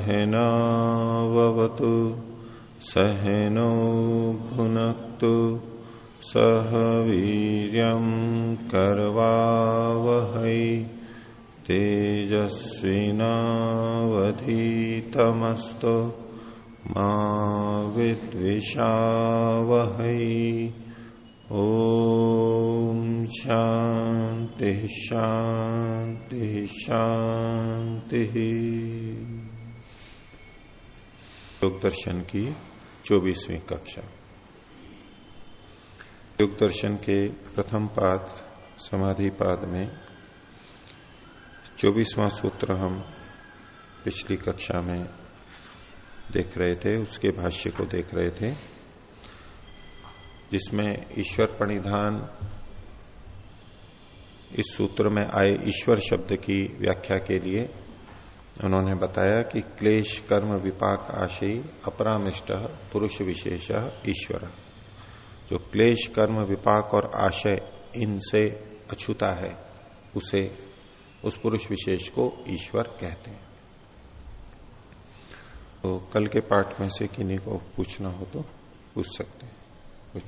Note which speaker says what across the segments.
Speaker 1: सहनावतु सहनो भुनक्तु सह वीर्यं कर्वावहै तेजस्विनावधीतमस्तु मा विद्विषावहै। ॐ शान्ति शान्ति शान्तिः। योग दर्शन की चौबीसवीं कक्षा। योग दर्शन के प्रथम पाद, समाधि पाद में चौबीसवां सूत्र हम पिछली कक्षा में देख रहे थे, उसके भाष्य को देख रहे थे, जिसमें ईश्वर परिधान इस सूत्र में आए ईश्वर शब्द की व्याख्या के लिए उन्होंने बताया कि क्लेश, कर्म, विपाक आशय अपरामिष्ट पुरुष विशेष, ईश्वर। जो क्लेश, कर्म, विपाक और आशय इनसे अछूता है, उसे उस पुरुष विशेष को ईश्वर कहते हैं। तो कल के पाठ में से किन्हीं को पूछना हो तो पूछ सकते हैं। कुछ।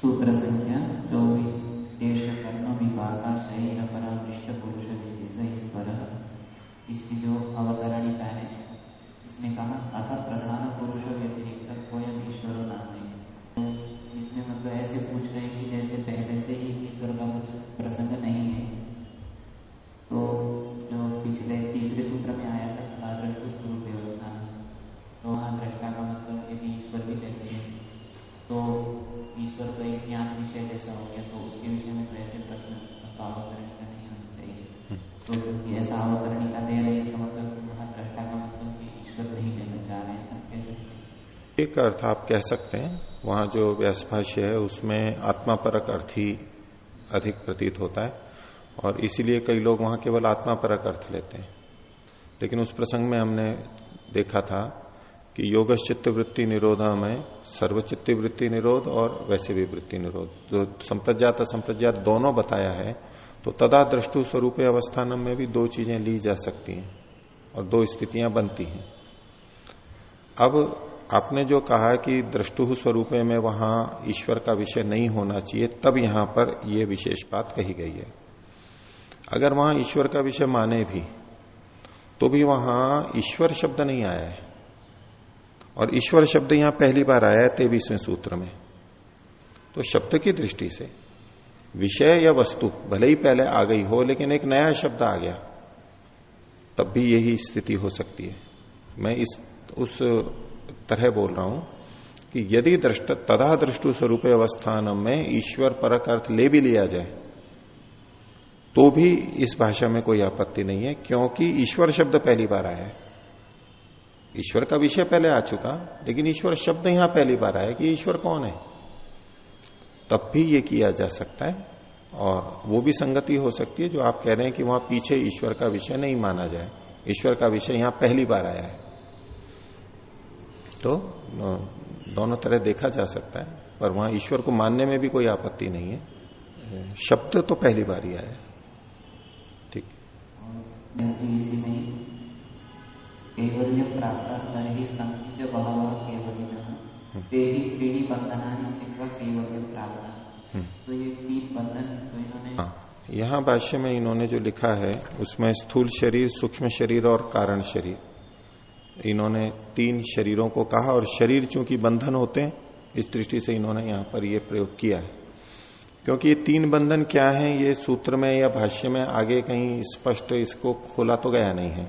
Speaker 2: सूत्र संख्या चौबीस इसकी जो अवतरणिका है इसमें कहा एक
Speaker 1: अर्थ आप कह सकते हैं, वहाँ जो व्यासभाष्य है, उसमें आत्मा परक अर्थ ही अधिक प्रतीत होता है, और इसीलिए कई लोग वहाँ केवल आत्मा परक अर्थ लेते हैं। लेकिन उस प्रसंग में हमने देखा था कि योग चित्त वृत्ति निरोधा में सर्वचित्ती वृत्ति निरोध और वैसे भी वृत्ति निरोध। जो संप्रज्ञात असंप्रज्ञात दोनों बताया है तो तदा दृष्टु स्वरूप अवस्थान में भी दो चीज़ें ली जा सकती हैं और दो स्थितियाँ बनती हैं। अब आपने जो कहा कि दृष्टु स्वरूप में वहाँ ईश्वर का विषय नहीं होना चाहिए, तब यहाँ पर यह विशेष बात कही गई है। अगर वहाँ ईश्वर का विषय माने भी तो भी वहाँ ईश्वर शब्द नहीं आया है। और ईश्वर शब्द यहाँ पहली बार आया है तेवीसवें सूत्र में। तो शब्द की दृष्टि से, विषय या वस्तु, भले ही पहले आ गई हो, लेकिन एक नया शब्द आ गया, तब भी यही स्थिति हो सकती है। मैं इस, उस तरह बोल रहा हूँ कि यदि दृष्ट तदा दृष्टु स्वरूप अवस्थान में ईश्वर परक अर्थ ले भी लिया जाए तो भी इस भाषा में कोई आपत्ति नहीं है, क्योंकि ईश्वर शब्द पहली बार आया है। ईश्वर का विषय पहले आ चुका, लेकिन ईश्वर शब्द यहाँ पहली बार आया कि ईश्वर कौन है? तब भी ये किया जा सकता है, और वो भी संगति हो सकती है जो आप कह रहे हैं कि वहाँ पीछे ईश्वर का विषय नहीं माना जाए। ईश्वर का विषय यहाँ पहली बार आया है। तो दोनों तरह देखा जा सकता है पर वहाँ ईश्वर को मानने में भी कोई आपत्ति नहीं है। शब्द तो पहली बार ही आया। ठीक।
Speaker 2: कैवल्य प्राप्त स्तर ही संकीच बहव कैवल्य ते ही कैवल्य प्राप्त तो ये तीन बंधन तो इन्होंने
Speaker 1: हाँ यहाँ भाष्य में इन्होंने जो लिखा है उसमें स्थूल शरीर सूक्ष्म शरीर और कारण शरीर। इन्होंने तीन शरीरों को कहा और शरीर चूँकि बंधन होते हैं, इस दृष्टि से इन्होंने यहाँ पर यह प्रयोग किया है। क्योंकि ये तीन बंधन क्या है, ये सूत्र में या भाष्य में आगे कहीं स्पष्ट इसको खोला तो गया नहीं है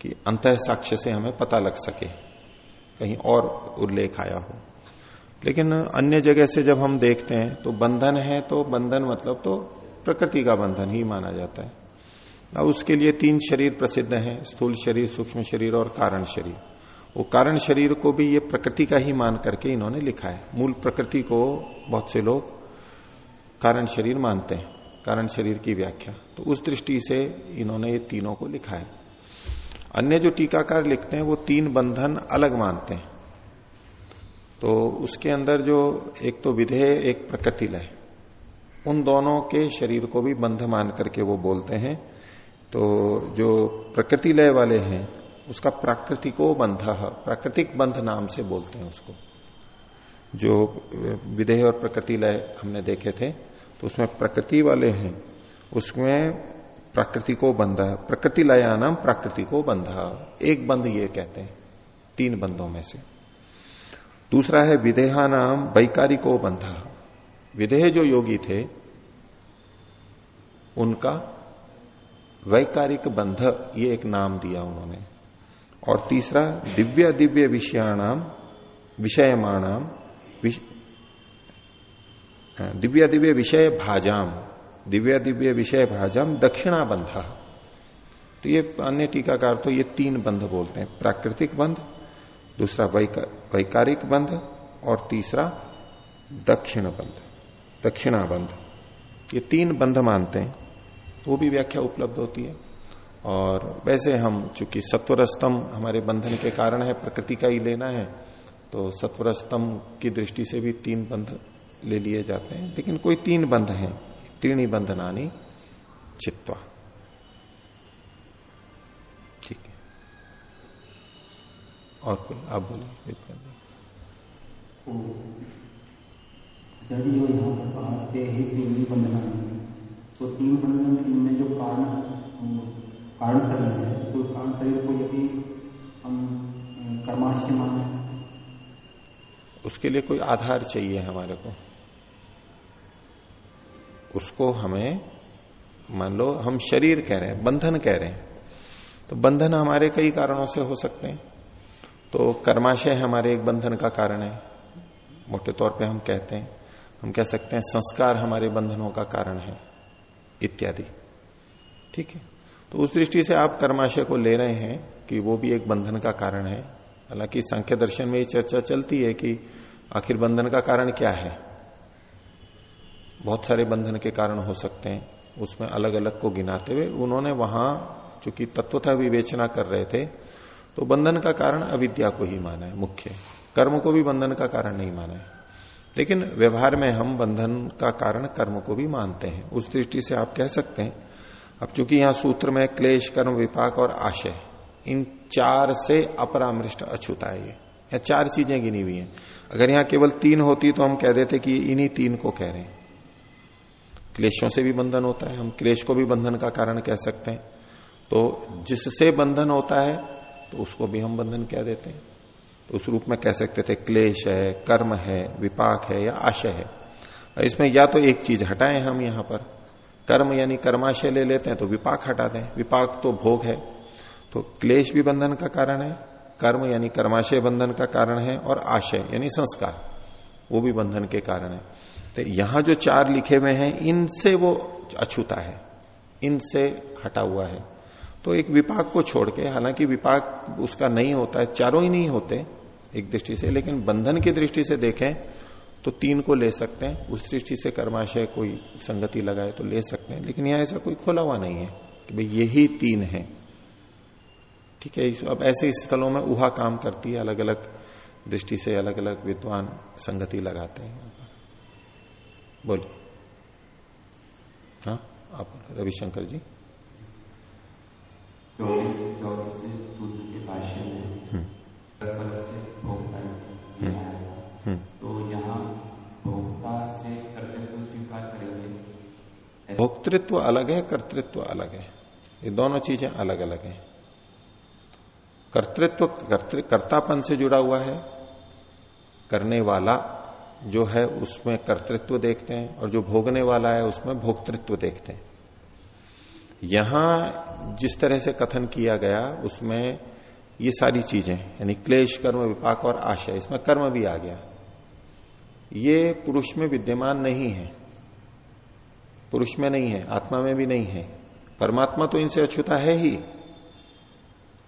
Speaker 1: कि अंत साक्ष्य से हमें पता लग सके, कहीं और उल्लेख आया हो। लेकिन अन्य जगह से जब हम देखते हैं तो बंधन है तो बंधन मतलब तो प्रकृति का बंधन ही माना जाता है। अब उसके लिए तीन शरीर प्रसिद्ध हैं, स्थूल शरीर, सूक्ष्म शरीर और कारण शरीर। वो कारण शरीर को भी ये प्रकृति का ही मान करके इन्होंने लिखा है। मूल प्रकृति को बहुत से लोग कारण शरीर मानते हैं, कारण शरीर की व्याख्या। तो उस दृष्टि से इन्होंने ये तीनों को लिखा है। अन्य जो टीकाकार लिखते हैं, वो तीन बंधन अलग मानते हैं। तो उसके अंदर जो एक तो विधेय, एक प्रकृति लय उन दोनों के शरीर को भी बंध मान करके वो बोलते हैं। तो जो प्रकृति लय वाले हैं, उसका प्राकृतिको बंध प्राकृतिक बंध नाम से बोलते हैं उसको। जो विदेह और प्रकृति लय हमने देखे थे तो उसमें प्रकृति वाले हैं, उसमें प्रकृति को बंध प्रकृति लया नाम प्राकृति को बंध एक बंध ये कहते हैं, तीन बंधों में से। दूसरा है विदेहा नाम वैकारिको बंध विदेह जो योगी थे, उनका वैकारिक बंध ये एक नाम दिया उन्होंने। और तीसरा दिव्य दिव्य विषयाणाम विषयमाणाम विष... हाँ, दिव्य दिव्य विषय भाजाम दिव्य दिव्य विषय भाजाम दक्षिणा बंध। तो ये अन्य टीकाकार तो ये तीन बंध बोलते हैं प्राकृतिक बंध दूसरा वैकारिक बंध और तीसरा दक्षिण बंध दक्षिणा बंध। ये तीन बंध मानते हैं। वो भी व्याख्या उपलब्ध होती है। और वैसे हम चूँकि सत्वरस्तम हमारे बंधन के कारण है, प्रकृति का ही लेना है तो सत्वरस्तम की दृष्टि से भी तीन बंध ले लिए जाते हैं। लेकिन कोई तीन बंध हैं तीन ही बंधनानी चित्वा। ठीक है। और कोई? आप बोलिए
Speaker 3: यदि जो यहाँ पर हैं तीन तो तीन बंधन में जो कारण कारण शरीर है तो कारण शरीर को यदि हम कर्माश्य माने।
Speaker 1: उसके लिए कोई आधार चाहिए हमारे को। उसको हमें, मान लो, हम शरीर कह रहे हैं, बंधन कह रहे हैं तो बंधन हमारे कई कारणों से हो सकते हैं। तो कर्माशय हमारे एक बंधन का कारण है, मोटे तौर पे हम कहते हैं, हम कह सकते हैं संस्कार हमारे बंधनों का कारण है। इत्यादि। ठीक है? तो उस दृष्टि से आप कर्माशय को ले रहे हैं कि वो भी एक बंधन का कारण है। हालाँकि संख्य दर्शन में ये चर्चा चलती है कि आखिर बंधन का कारण क्या है? बहुत सारे बंधन के कारण हो सकते हैं। उसमें अलग अलग को गिनाते हुए उन्होंने वहाँ चूँकि तत्वता विवेचना कर रहे थे तो बंधन का कारण अविद्या को ही माना है, मुख्य। कर्म को भी बंधन का कारण नहीं माना है। लेकिन व्यवहार में हम बंधन का कारण कर्म को भी मानते हैं। उस दृष्टि से आप कह सकते हैं। अब चूँकि यहाँ सूत्र में क्लेश, कर्म, विपाक और आशय, इन चार से अपरामृष्ट अछूता है ये। या चार चीज़ें गिनी हुई हैं। अगर यहाँ केवल तीन होती तो हम कह देते कि इन्हीं तीन को कह रहे हैं। क्लेशों से भी बंधन होता है। हम क्लेश को भी बंधन का कारण कह सकते हैं। तो जिससे बंधन होता है तो उसको भी हम बंधन कह देते हैं। तो उस रूप में कह सकते थे, क्लेश है, कर्म है, विपाक है या आशय है। इसमें या तो एक चीज़ हटाएँ हम यहाँ पर। कर्म यानी कर्माशय ले लेते हैं तो विपाक हटा दें। विपाक तो भोग है। तो क्लेश भी बंधन का कारण है, कर्म यानी कर्माशय बंधन का कारण है और आशय यानी संस्कार, वो भी बंधन के कारण है। तो यहाँ जो चार लिखे हुए हैं, इनसे वो अछूता है। इनसे हटा हुआ है। तो एक विपाक को छोड़ के, हालाँकि विपाक उसका नहीं होता है, चारों ही नहीं होते एक दृष्टि से लेकिन बंधन की दृष्टि से देखें तो तीन को ले सकते हैं उस दृष्टि से कर्माशय कोई संगति लगाए तो ले सकते हैं लेकिन यहाँ ऐसा कोई खोला हुआ नहीं है कि भाई यही तीन है ठीक है अब ऐसे स्थलों में उहा काम करती है अलग अलग दृष्टि से अलग अलग विद्वान संगति लगाते हैं बोलिए हाँ आप रविशंकर जी
Speaker 2: हम्म। हम्म। हम्म। तो यहाँ भोक्ता से कर्तृत्व स्वीकार करेंगे।
Speaker 1: भोक्तृत्व अलग है कर्तृत्व अलग है। ये दोनों चीज़ें अलग अलग हैं। कर्तृत्व कर्तापन से जुड़ा हुआ है। करने वाला जो है उसमें कर्तृत्व देखते हैं और जो भोगने वाला है उसमें भोक्तृत्व देखते हैं। यहाँ जिस तरह से कथन किया गया उसमें ये सारी चीज़ें, यानी क्लेश, कर्म, विपाक और आशय, इसमें कर्म भी आ गया। ये पुरुष में विद्यमान नहीं है। पुरुष में नहीं है, आत्मा में भी नहीं है। परमात्मा तो इनसे अछूता है ही।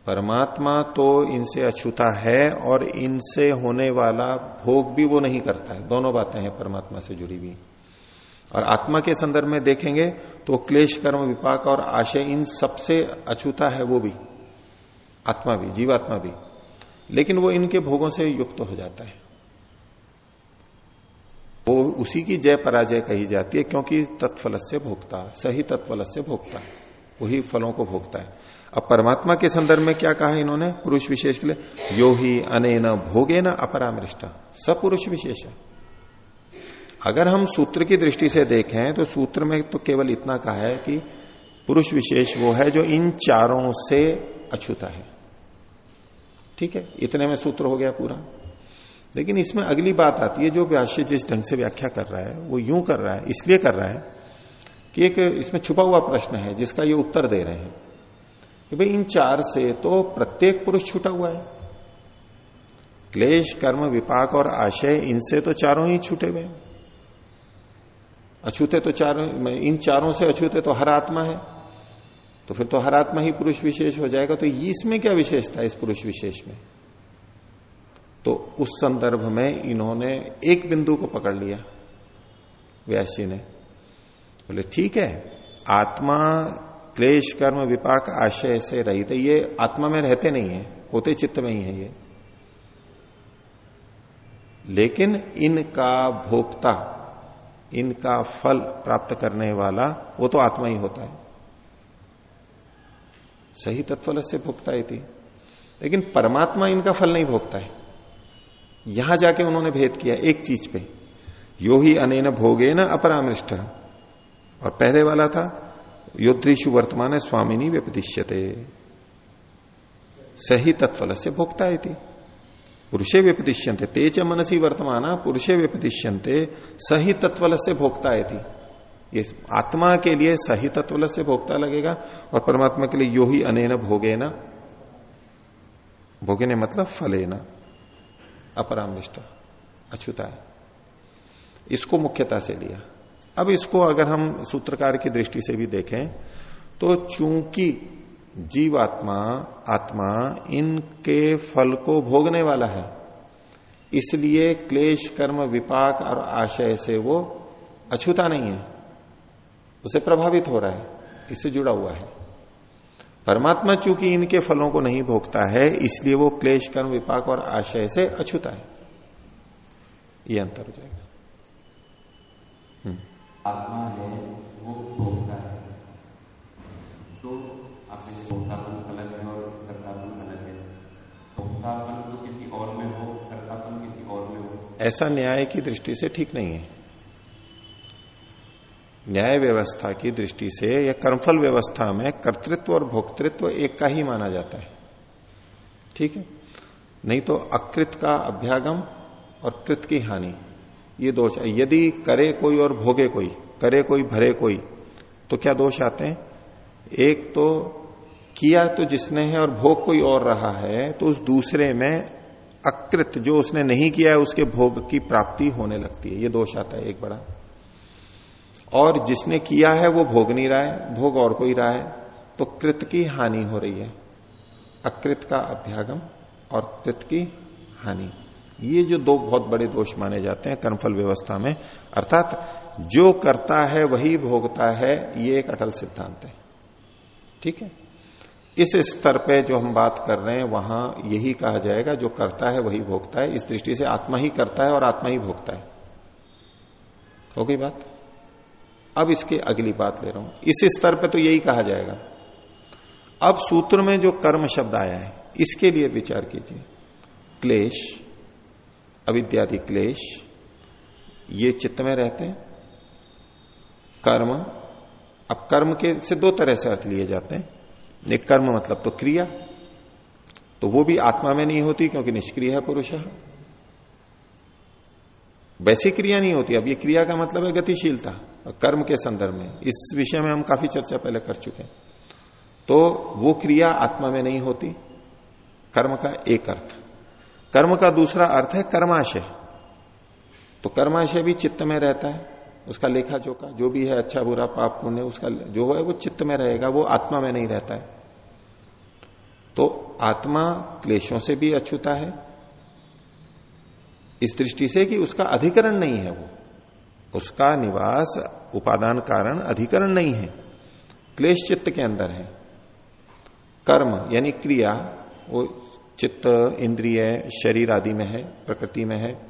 Speaker 1: परमात्मा तो इनसे अछूता है और इनसे होने वाला भोग भी वो नहीं करता है। दोनों बातें हैं परमात्मा से जुड़ी हुई। और आत्मा के संदर्भ में देखेंगे तो क्लेश, कर्म, विपाक और आशय इन सबसे अछूता है वो भी। आत्मा भी, जीवात्मा भी। लेकिन वो इनके भोगों से युक्त तो हो जाता है। वो उसी की जय पराजय कही जाती है क्योंकि तत्फल से भोगता, सही तत्फल से भोगता है। वही फलों को भोगता है। अब परमात्मा के संदर्भ में क्या कहा इन्होंने? पुरुष विशेष के लिए यो ही अने न भोगे न अपरामृष्ट। सब पुरुष विशेष है। अगर हम सूत्र की दृष्टि से देखें तो सूत्र में तो केवल इतना कहा है कि पुरुष विशेष वो है जो इन चारों से अछूता है। ठीक है? इतने में सूत्र हो गया पूरा। लेकिन इसमें अगली बात आती है, जो व्यास्य जिस ढंग से व्याख्या कर रहा है, वो यूँ कर रहा है, इसलिए कर रहा है कि एक इसमें छुपा हुआ प्रश्न है, जिसका ये उत्तर दे रहे हैं कि भाई इन चार से तो प्रत्येक पुरुष छूटा हुआ है। क्लेश, कर्म, विपाक और आशय, इनसे तो चारों ही छूटे हुए अछूते तो चारों, इन चारों से अछूते तो हर आत्मा है। तो फिर तो हर आत्मा ही पुरुष विशेष हो जाएगा तो इसमें क्या विशेषता है, इस पुरुष विशेष में? तो उस संदर्भ में इन्होंने एक बिंदु को पकड़ लिया, व्यासी ने। बोले, ठीक है, आत्मा, क्लेश, कर्म, विपाक, आशय से रहित ये आत्मा में रहते नहीं है, होते चित्त में ही है ये। लेकिन इनका भोक्ता, इनका फल प्राप्त करने वाला, वो तो आत्मा ही होता है। सही तत्फल से भोगता ही थी लेकिन परमात्मा इनका फल नहीं भोगता है। यहाँ जाके उन्होंने भेद किया एक चीज़ पे। यो ही अनेन भोगे न अपरामृष्ट। और पहले वाला था योद्रीशु वर्तमान स्वामिनी व्यपदिश्यते। सही तत्फल से भोक्ता है थी पुरुषे व्यपदिश्यंते तेज मनसी वर्तमान, पुरुषे व्यपदिश्यंते सही तत्वल से भोक्ता है थी ये आत्मा के लिए सही तत्वल से भोक्ता लगेगा और परमात्मा के लिए यो ही अनेन भोगे न। भोगे ने मतलब फले न। अपरामनिष्ठ अछूता है। इसको मुख्यता से लिया। अब इसको अगर हम सूत्रकार की दृष्टि से भी देखें तो चूँकि जीवात्मा, आत्मा इनके फल को भोगने वाला है, इसलिए क्लेश, कर्म, विपाक और आशय से वो अछूता नहीं है। उसे प्रभावित हो रहा है इससे जुड़ा हुआ है। परमात्मा चूँकि इनके फलों को नहीं भोगता है इसलिए वो क्लेश कर्म विपाक और आशय से अछूता है। ये अंतर हो जाएगा।
Speaker 2: हम्म। आत्मा है वो भोगता है। तो आपने भोक्तापन अलग है और कर्तापन अलग है भोक्तापन तो किसी और में हो कर्तापन किसी और में हो।
Speaker 1: ऐसा न्याय की दृष्टि से ठीक नहीं है। न्याय व्यवस्था की दृष्टि से या कर्मफल व्यवस्था में कर्तृत्व और भोक्तृत्व एक का ही माना जाता है। ठीक है? नहीं तो अकृत का अभ्यागम और कृत की हानि, ये दोष यदि करे कोई और भोगे कोई, करे कोई, भरे कोई तो क्या दोष आते हैं? एक तो किया तो जिसने है और भोग कोई और रहा है तो उस दूसरे में अकृत जो उसने नहीं किया है, उसके भोग की प्राप्ति होने लगती है। ये दोष आता है, एक बड़ा। और जिसने किया है वो भोग नहीं रहा है, भोग और कोई रहा है तो कृत की हानि हो रही है। अकृत का अभ्यागम और कृत की हानि। ये जो दो बहुत बड़े दोष माने जाते हैं कर्मफल व्यवस्था में, अर्थात जो करता है वही भोगता है, ये एक अटल सिद्धांत है। ठीक है? इस स्तर पे जो हम बात कर रहे हैं, वहाँ यही कहा जाएगा, जो करता है वही भोगता है। इस दृष्टि से आत्मा ही करता है और आत्मा ही भोगता है। हो गई बात? अब इसके अगली बात ले रहा हूँ। इस स्तर पे तो यही कहा जाएगा। अब सूत्र में जो कर्म शब्द आया है, इसके लिए विचार कीजिए। क्लेश, अविद्यादि क्लेश, ये चित्त में रहते हैं। कर्म, अब कर्म के से दो तरह से अर्थ लिए जाते हैं। एक कर्म मतलब तो क्रिया तो वो भी आत्मा में नहीं होती क्योंकि निष्क्रिय है पुरुष वैसी क्रिया नहीं होती। अब ये क्रिया का मतलब है गतिशीलता। कर्म के संदर्भ में। इस विषय में हम काफ़ी चर्चा पहले कर चुके हैं। तो वो क्रिया आत्मा में नहीं होती। कर्म का एक अर्थ। कर्म का दूसरा अर्थ है कर्माशय। तो कर्माशय भी चित्त में रहता है। उसका लेखा जोखा, जो भी है अच्छा बुरा, पाप, पुण्य, उसका जो है, वो चित्त में रहेगा, वो आत्मा में नहीं रहता है। तो आत्मा क्लेशों से भी अछूता है। इस दृष्टि से कि उसका अधिकरण नहीं है वो। उसका निवास उपादान कारण अधिकरण नहीं है। क्लेश चित्त के अंदर है। कर्म, यानी क्रिया, वो चित्त, इंद्रिय, शरीर आदि में है, प्रकृति में है।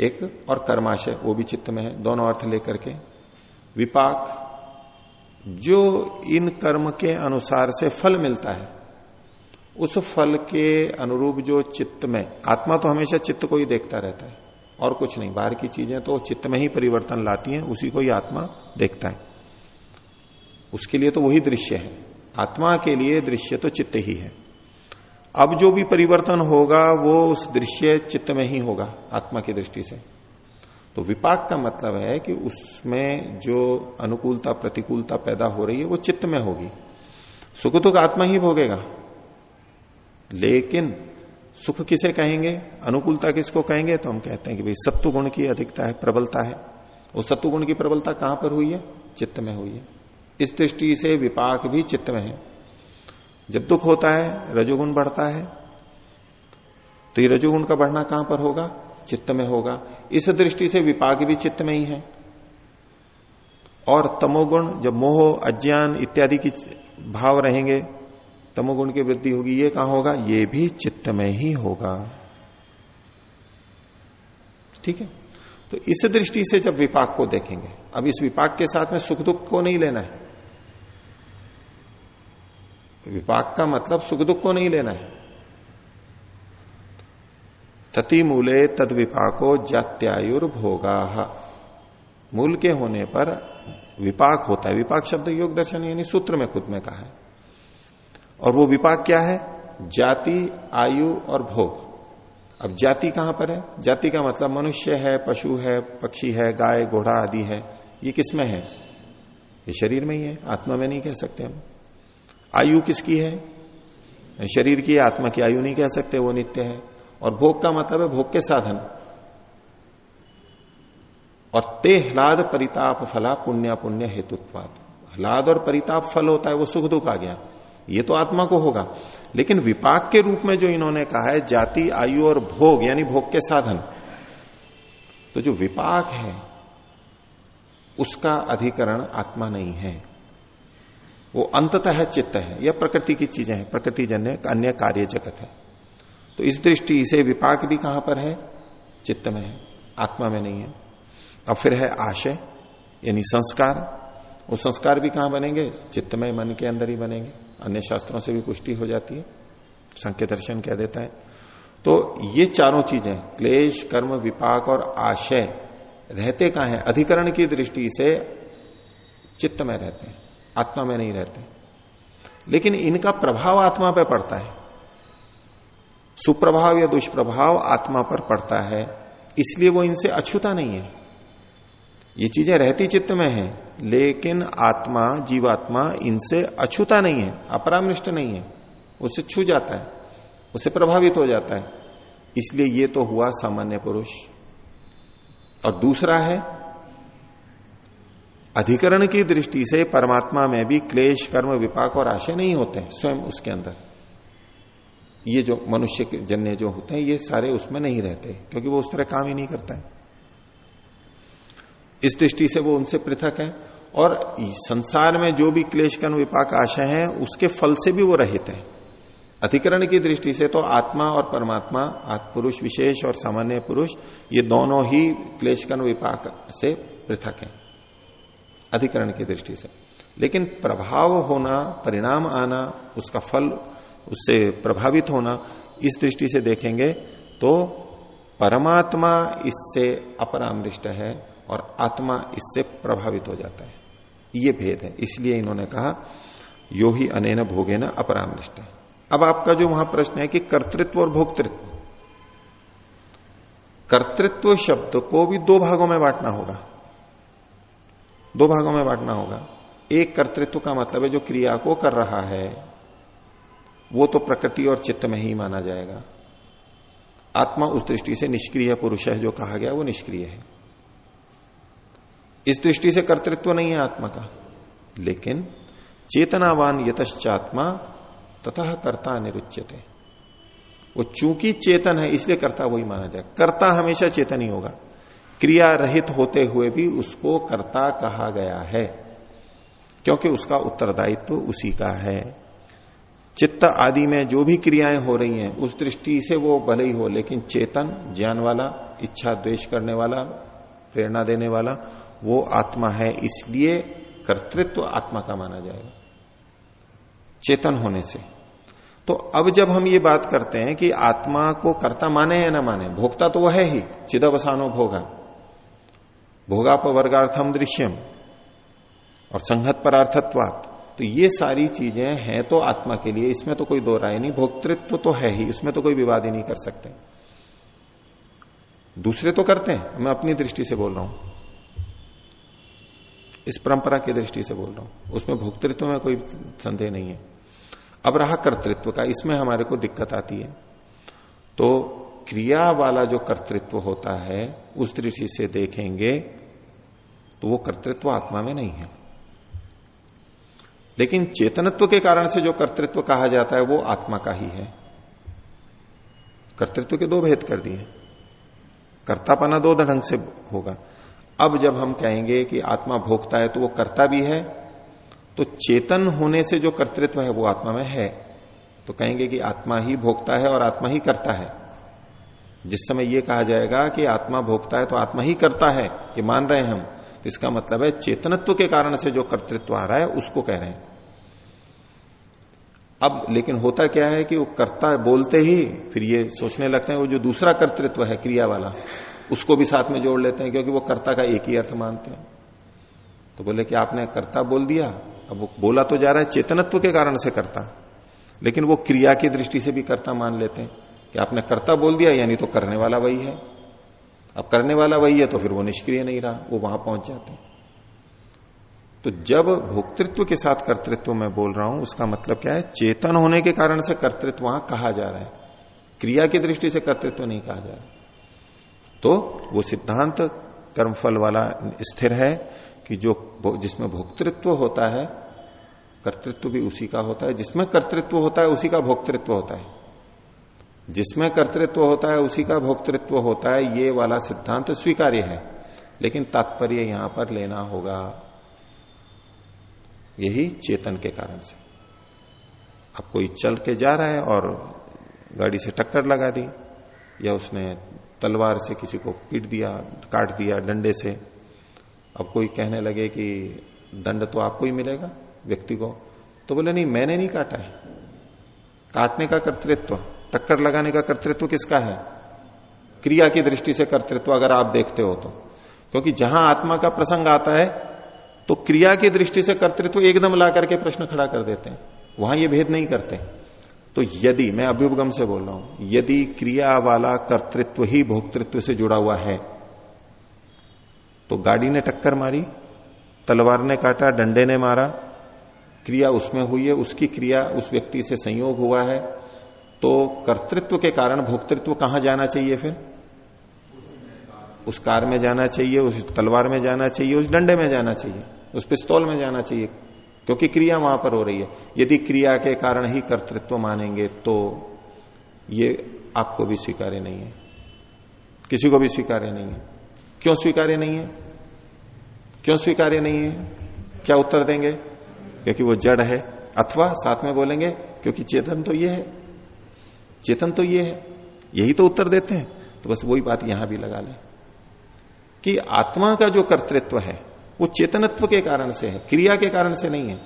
Speaker 1: एक और कर्माशय, वो भी चित्त में है, दोनों अर्थ लेकर के। विपाक, जो इन कर्म के अनुसार से फल मिलता है, उस फल के अनुरूप जो चित्त में, आत्मा तो हमेशा चित्त को ही देखता रहता है। और कुछ नहीं। बाहर की चीज़ें तो चित्त में ही परिवर्तन लाती हैं, उसी को ही आत्मा देखता है। उसके लिए तो वही दृश्य है। आत्मा के लिए दृश्य तो चित्त ही है। अब जो भी परिवर्तन होगा, वो उस दृश्य चित्त में ही होगा, आत्मा की दृष्टि से। तो विपाक का मतलब है कि उसमें जो अनुकूलता, प्रतिकूलता पैदा हो रही है, वो चित्त में होगी। सुख दुख आत्मा ही भोगेगा। लेकिन सुख किसे कहेंगे? अनुकूलता किसको कहेंगे? तो हम कहते हैं कि भाई सत्व गुण की अधिकता है, प्रबलता है। वो सत्व गुण की प्रबलता कहाँ पर हुई है? चित्त में हुई है। इस दृष्टि से विपाक भी चित्त में है। जब दुख होता है, रजोगुण बढ़ता है तो ये रजोगुण का बढ़ना कहाँ पर होगा? चित्त में होगा। इस दृष्टि से विपाक भी चित्त में ही है। और तमोगुण, जब मोह, अज्ञान इत्यादि की भाव रहेंगे तमोगुण की वृद्धि होगी, ये कहाँ होगा? ये भी चित्त में ही होगा। ठीक है? तो इस दृष्टि से जब विपाक को देखेंगे, अब इस विपाक के साथ में सुख दुख को नहीं लेना है। विपाक का मतलब सुख दुख को नहीं लेना है। तति मूले तद विपाको जात्यायुर्भोगा। मूल के होने पर विपाक होता है। विपाक शब्द योग दर्शन यानी सूत्र में खुद में कहा है। और वो विपाक क्या है? जाति, आयु और भोग। अब जाति कहाँ पर है? जाति का मतलब मनुष्य है, पशु है, पक्षी है, गाय, घोड़ा आदि है। ये किसमें है? ये शरीर में ही है। आत्मा में नहीं कह सकते हम। आयु किसकी है? शरीर की, आत्मा की आयु नहीं कह सकते, वो नित्य है। और भोग का मतलब है भोग के साधन। और ते ह्लाद परिताप, फला, पुण्य पुण्य, हेतुत्वाद। ह्लाद और परिताप फल होता है, वो सुख दुख आ गया। ये तो आत्मा को होगा। लेकिन विपाक के रूप में जो इन्होंने कहा है, जाति, आयु और भोग, यानी भोग के साधन तो जो विपाक है, उसका अधिकरण आत्मा नहीं है। वो अंततः चित्त है। या प्रकृति की चीज़ें हैं। प्रकृति जन्य, अन्य कार्य जगत है। तो इस दृष्टि से विपाक भी कहाँ पर है? चित्त में है। आत्मा में नहीं है। अब फिर है आशय, यानी संस्कार। वो संस्कार भी कहाँ बनेंगे? चित्त में, मन के अंदर ही बनेंगे। अन्य शास्त्रों से भी पुष्टि हो जाती है, संख्य दर्शन कह देता है। तो ये चारों चीज़ें, क्लेश, कर्म, विपाक और आशय, रहते कहा है? अधिकरण की दृष्टि से चित्त में रहते हैं, आत्मा में नहीं रहते। लेकिन इनका प्रभाव आत्मा पर पड़ता है। सुप्रभाव या दुष्प्रभाव आत्मा पर पड़ता है, इसलिए वो इनसे अछूता नहीं है। ये चीज़ें रहती चित्त में है लेकिन आत्मा, जीवात्मा इनसे अछूता नहीं है, अपरामृष्ट नहीं है। उससे छू जाता है उससे प्रभावित हो जाता है। इसलिए ये तो हुआ सामान्य पुरुष। और दूसरा है, अधिकरण की दृष्टि से परमात्मा में भी क्लेश, कर्म, विपाक और आशय नहीं होते स्वयं उसके अंदर। ये जो मनुष्य जन्य जो होते हैं, ये सारे उसमें नहीं रहते, क्योंकि वो उस तरह काम ही नहीं करता है। इस दृष्टि से वो उनसे पृथक है। और संसार में जो भी क्लेश कर्म विपाक आशय है, उसके फल से भी वो रहित है। अधिकरण की दृष्टि से तो आत्मा और परमात्मा पुरुष विशेष और सामान्य पुरुष, ये दोनों ही क्लेश कर्म विपाक से पृथक है अधिकरण की दृष्टि से। लेकिन प्रभाव होना, परिणाम आना, उसका फल, उससे प्रभावित होना, इस दृष्टि से देखेंगे तो परमात्मा इससे अपरामृष्ट है और आत्मा इससे प्रभावित हो जाता है। ये भेद है। इसलिए इन्होंने कहा यो ही अनेन भोगे न है अब आपका जो वहाँ प्रश्न है कि कर्तृत्व और भोक्तृत्व। कर्तृत्व शब्द को भी दो भागों में बांटना होगा। दो भागों में बांटना होगा। एक कर्तृत्व का मतलब है जो क्रिया को कर रहा है, वो तो प्रकृति और चित्त में ही माना जाएगा। आत्मा उस दृष्टि से निष्क्रिय पुरुष है, जो कहा गया वो निष्क्रिय है। इस दृष्टि से कर्तृत्व नहीं है आत्मा का। लेकिन चेतनावान यतश्चात्मा तथा कर्ता निरुच्यते। वो चूँकि चेतन है, इसलिए कर्ता वही माना जाए। कर्ता हमेशा चेतन ही होगा। क्रिया रहित होते हुए भी उसको कर्ता कहा गया है। क्योंकि उसका उत्तरदायित्व तो उसी का है। चित्त आदि में जो भी क्रियाएँ हो रही हैं, उस दृष्टि से वो भले ही हो, लेकिन चेतन, ज्ञान वाला, इच्छा द्वेष करने वाला, प्रेरणा देने वाला वो आत्मा है, इसलिए कर्तृत्व तो आत्मा का माना जाएगा चेतन होने से। तो अब जब हम ये बात करते हैं कि आत्मा को कर्ता माने या ना माने, भोक्ता तो वह है ही, चिदवसानो भोगा। भोगाप वर्गार्थम दृश्यम और संहत परार्थत्वात। तो ये सारी चीज़ें हैं तो आत्मा के लिए, इसमें तो कोई दो राय नहीं, भोक्तृत्व तो है ही, इसमें तो कोई विवाद ही नहीं कर सकते। दूसरे तो करते हैं, मैं अपनी दृष्टि से बोल रहा हूँ। इस परंपरा की दृष्टि से बोल रहा हूँ। उसमें भोक्तृत्व में कोई संदेह नहीं है। अब रहा कर्तृत्व का, इसमें हमारे को दिक्कत आती है। तो क्रिया वाला जो कर्तृत्व होता है, उस दृष्टि से देखेंगे तो वो कर्तृत्व आत्मा में नहीं है। लेकिन चेतनत्व के कारण से जो कर्तृत्व कहा जाता है, वो आत्मा का ही है। कर्तृत्व के दो भेद कर दिए। कर्तापना दो ढंग से होगा। अब जब हम कहेंगे कि आत्मा भोगता है तो वो करता भी है तो चेतन होने से जो कर्तृत्व है वो आत्मा में है। तो कहेंगे कि आत्मा ही भोगता है और आत्मा ही करता है। जिस समय ये कहा जाएगा कि आत्मा भोगता है तो आत्मा ही करता है, ये मान रहे हैं हम तो इसका मतलब है चेतनत्व के कारण से जो कर्तृत्व आ रहा है उसको कह रहे हैं। अब लेकिन होता क्या है कि वो कर्ता बोलते ही फिर ये सोचने लगते हैं, वो जो दूसरा कर्तृत्व है, क्रिया वाला उसको भी साथ में जोड़ लेते हैं क्योंकि वो कर्ता का एक ही अर्थ मानते हैं। तो बोले कि आपने कर्ता बोल दिया, अब वो बोला तो जा रहा है, चेतनत्व के कारण से करता। लेकिन वो क्रिया की दृष्टि से भी कर्ता मान लेते हैं कि आपने कर्ता बोल दिया, यानी तो करने वाला वही है। अब करने वाला वही है तो फिर वो निष्क्रिय नहीं रहा, वो वहाँ पहुँच जाते हैं। तो जब भोक्तृत्व के साथ कर्तृत्व में बोल रहा हूँ, उसका मतलब क्या है? चेतन होने के कारण से कर्तृत्व वहाँ कहा जा रहा है। क्रिया की दृष्टि से कर्तृत्व नहीं कहा जा रहा। तो वो सिद्धांत कर्मफल वाला स्थिर है कि जो जिसमें भोक्तृत्व होता है, कर्तृत्व भी उसी का होता है। जिसमें कर्तृत्व होता है, उसी का भोक्तृत्व होता है। जिसमें कर्तृत्व होता है, उसी का भोक्तृत्व होता है, ये वाला सिद्धांत स्वीकार्य है। लेकिन तात्पर्य यहाँ पर लेना होगा, यही चेतन के कारण से। अब कोई चल के जा रहा है और गाड़ी से टक्कर लगा दी, या उसने तलवार से किसी को पीट दिया, काट दिया डंडे से। अब कोई कहने लगे कि दंड तो आपको ही मिलेगा, व्यक्ति को। तो बोले, नहीं, मैंने नहीं काटा है। काटने का कर्तृत्व, टक्कर लगाने का कर्तृत्व किसका है? क्रिया की दृष्टि से कर्तृत्व अगर आप देखते हो तो। क्योंकि जहाँ आत्मा का प्रसंग आता है तो क्रिया की दृष्टि से कर्तृत्व एकदम ला करके प्रश्न खड़ा कर देते हैं। वहाँ ये भेद नहीं करते। तो यदि, मैं अभ्युपगम से बोल रहा हूँ, यदि क्रिया वाला कर्तृत्व ही भोक्तृत्व से जुड़ा हुआ है तो गाड़ी ने टक्कर मारी, तलवार ने काटा, डंडे ने मारा, क्रिया उसमें हुई है, उसकी क्रिया उस व्यक्ति से संयोग हुआ है तो कर्तृत्व के कारण भोक्तृत्व कहाँ जाना चाहिए फिर? उस कार में जाना चाहिए, उस तलवार में जाना चाहिए, उस डंडे में जाना चाहिए, उस पिस्तौल में जाना चाहिए। क्योंकि क्रिया वहाँ पर हो रही है। यदि क्रिया के कारण ही कर्तृत्व मानेंगे तो ये आपको भी स्वीकार्य नहीं है। किसी को भी स्वीकार्य नहीं है। क्यों स्वीकार्य नहीं है? क्यों स्वीकार्य नहीं है? क्या उत्तर देंगे? क्योंकि वो जड़ है। अथवा साथ में बोलेंगे, क्योंकि चेतन तो ये है। चेतन तो ये है। यही तो उत्तर देते हैं। तो बस वही बात यहाँ भी लगा ले कि आत्मा का जो कर्तृत्व है वो चेतनत्व के कारण से है, क्रिया के कारण से नहीं है।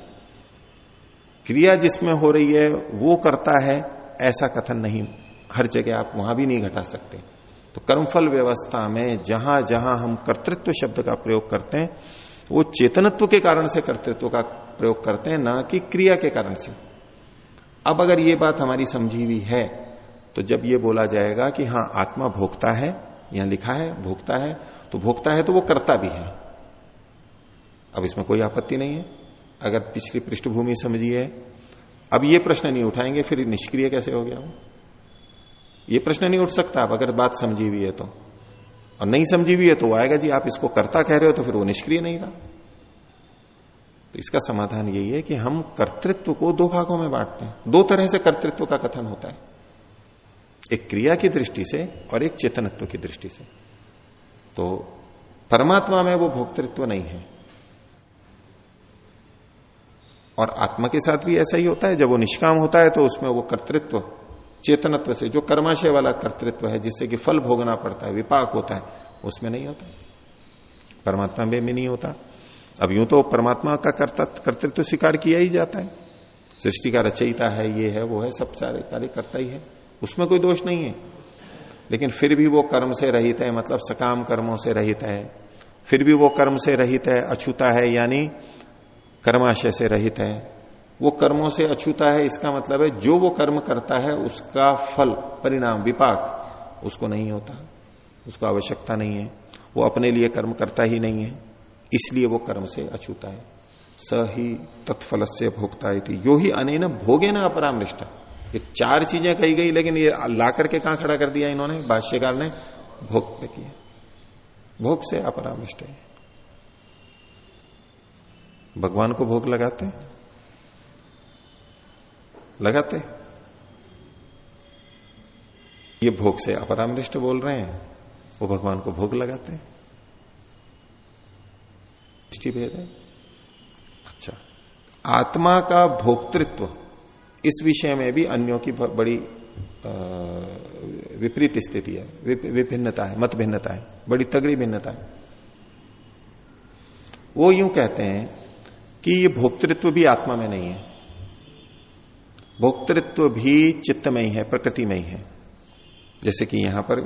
Speaker 1: क्रिया जिसमें हो रही है, वो करता है, ऐसा कथन नहीं। हर जगह आप वहाँ भी नहीं घटा सकते। तो कर्मफल व्यवस्था में जहाँ जहाँ हम कर्तृत्व शब्द का प्रयोग करते हैं, वो चेतनत्व के कारण से कर्तृत्व का प्रयोग करते हैं, ना कि क्रिया के कारण से। अब अगर ये बात हमारी समझी हुई है तो जब ये बोला जाएगा कि हाँ आत्मा भोगता है, यहाँ लिखा है, भोगता है तो भोगता है तो वो करता भी है। अब इसमें कोई आपत्ति नहीं है। अगर पिछली पृष्ठभूमि समझिए अब ये प्रश्न नहीं उठाएँगे, फिर निष्क्रिय कैसे हो गया वो? ये प्रश्न नहीं उठ सकता, अब अगर बात समझी हुई है तो। और नहीं समझी हुई है तो आएगा, जी, आप इसको करता कह रहे हो तो फिर वो निष्क्रिय नहीं रहा। तो इसका समाधान यही है कि हम कर्तृत्व को दो भागों में बांटते हैं। दो तरह से कर्तृत्व का कथन होता है। एक क्रिया की दृष्टि से और एक चेतनत्व की दृष्टि से। तो परमात्मा में वो भोक्तृत्व नहीं है। और आत्मा के साथ भी ऐसा ही होता है, जब वो निष्काम होता है तो उसमें वो कर्तृत्व, चेतनत्व से जो कर्माशय वाला कर्तृत्व है, जिससे कि फल भोगना पड़ता है, विपाक होता है, उसमें नहीं होता। परमात्मा में भी नहीं होता। अब यूँ तो परमात्मा का कर्तृत्व स्वीकार किया ही जाता है। सृष्टि का रचयिता है, ये है, वो है, सब सारे कार्य करता ही है। उसमें कोई दोष नहीं है। लेकिन फिर भी वो कर्म से रहित है मतलब सकाम कर्मों से रहित है। फिर भी वो कर्म से रहित है, अछूता है, यानी कर्माशय से रहित है। वो कर्मों से अछूता है, इसका मतलब है जो वो कर्म करता है, उसका फल, परिणाम, विपाक, उसको नहीं होता। उसको आवश्यकता नहीं है। वो अपने लिए कर्म करता ही नहीं है। इसलिए वो कर्म से अछूता है। स ही तत्फल से भोगता थी यो ही अने भोगे न अपरामृष्ट। ये चार चीज़ें कही गई, लेकिन ये ला करके कहाँ खड़ा कर दिया इन्होंने? भाष्यकार ने भोग पे किया। भोग से अपरामिष्ट है। भगवान को भोग लगाते लगाते? ये भोग से अपरामृष्ट बोल रहे हैं, वो भगवान को भोग लगाते हैं? दृष्टि भेद है? अच्छा। आत्मा का भोक्तृत्व, इस विषय में भी अन्यों की बड़ी विपरीत स्थिति है। विभिन्नता है मत भिन्नता है, बड़ी तगड़ी भिन्नता है। वो यूँ कहते हैं कि ये भोक्तृत्व भी आत्मा में नहीं है। भोक्तृत्व भी चित्त में ही है प्रकृति में ही है। जैसे कि यहाँ पर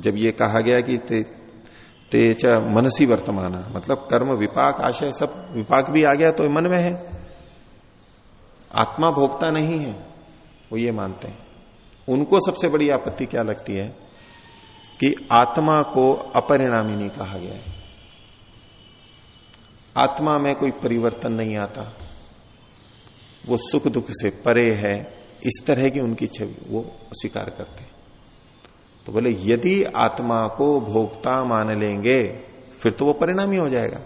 Speaker 1: जब ये कहा गया कि ते, तेज मनसी वर्तमान मतलब कर्म विपाक आशय सब विपाक भी आ गया तो मन में है। आत्मा भोक्ता नहीं है वो ये मानते हैं। उनको सबसे बड़ी आपत्ति क्या लगती है कि आत्मा को अपरिणामी नहीं कहा गया है। आत्मा में कोई परिवर्तन नहीं आता। वो सुख दुख से परे है, इस तरह की उनकी छवि वो स्वीकार करते हैं। तो बोले, यदि आत्मा को भोक्ता मान लेंगे, फिर तो वो परिणामी हो जाएगा।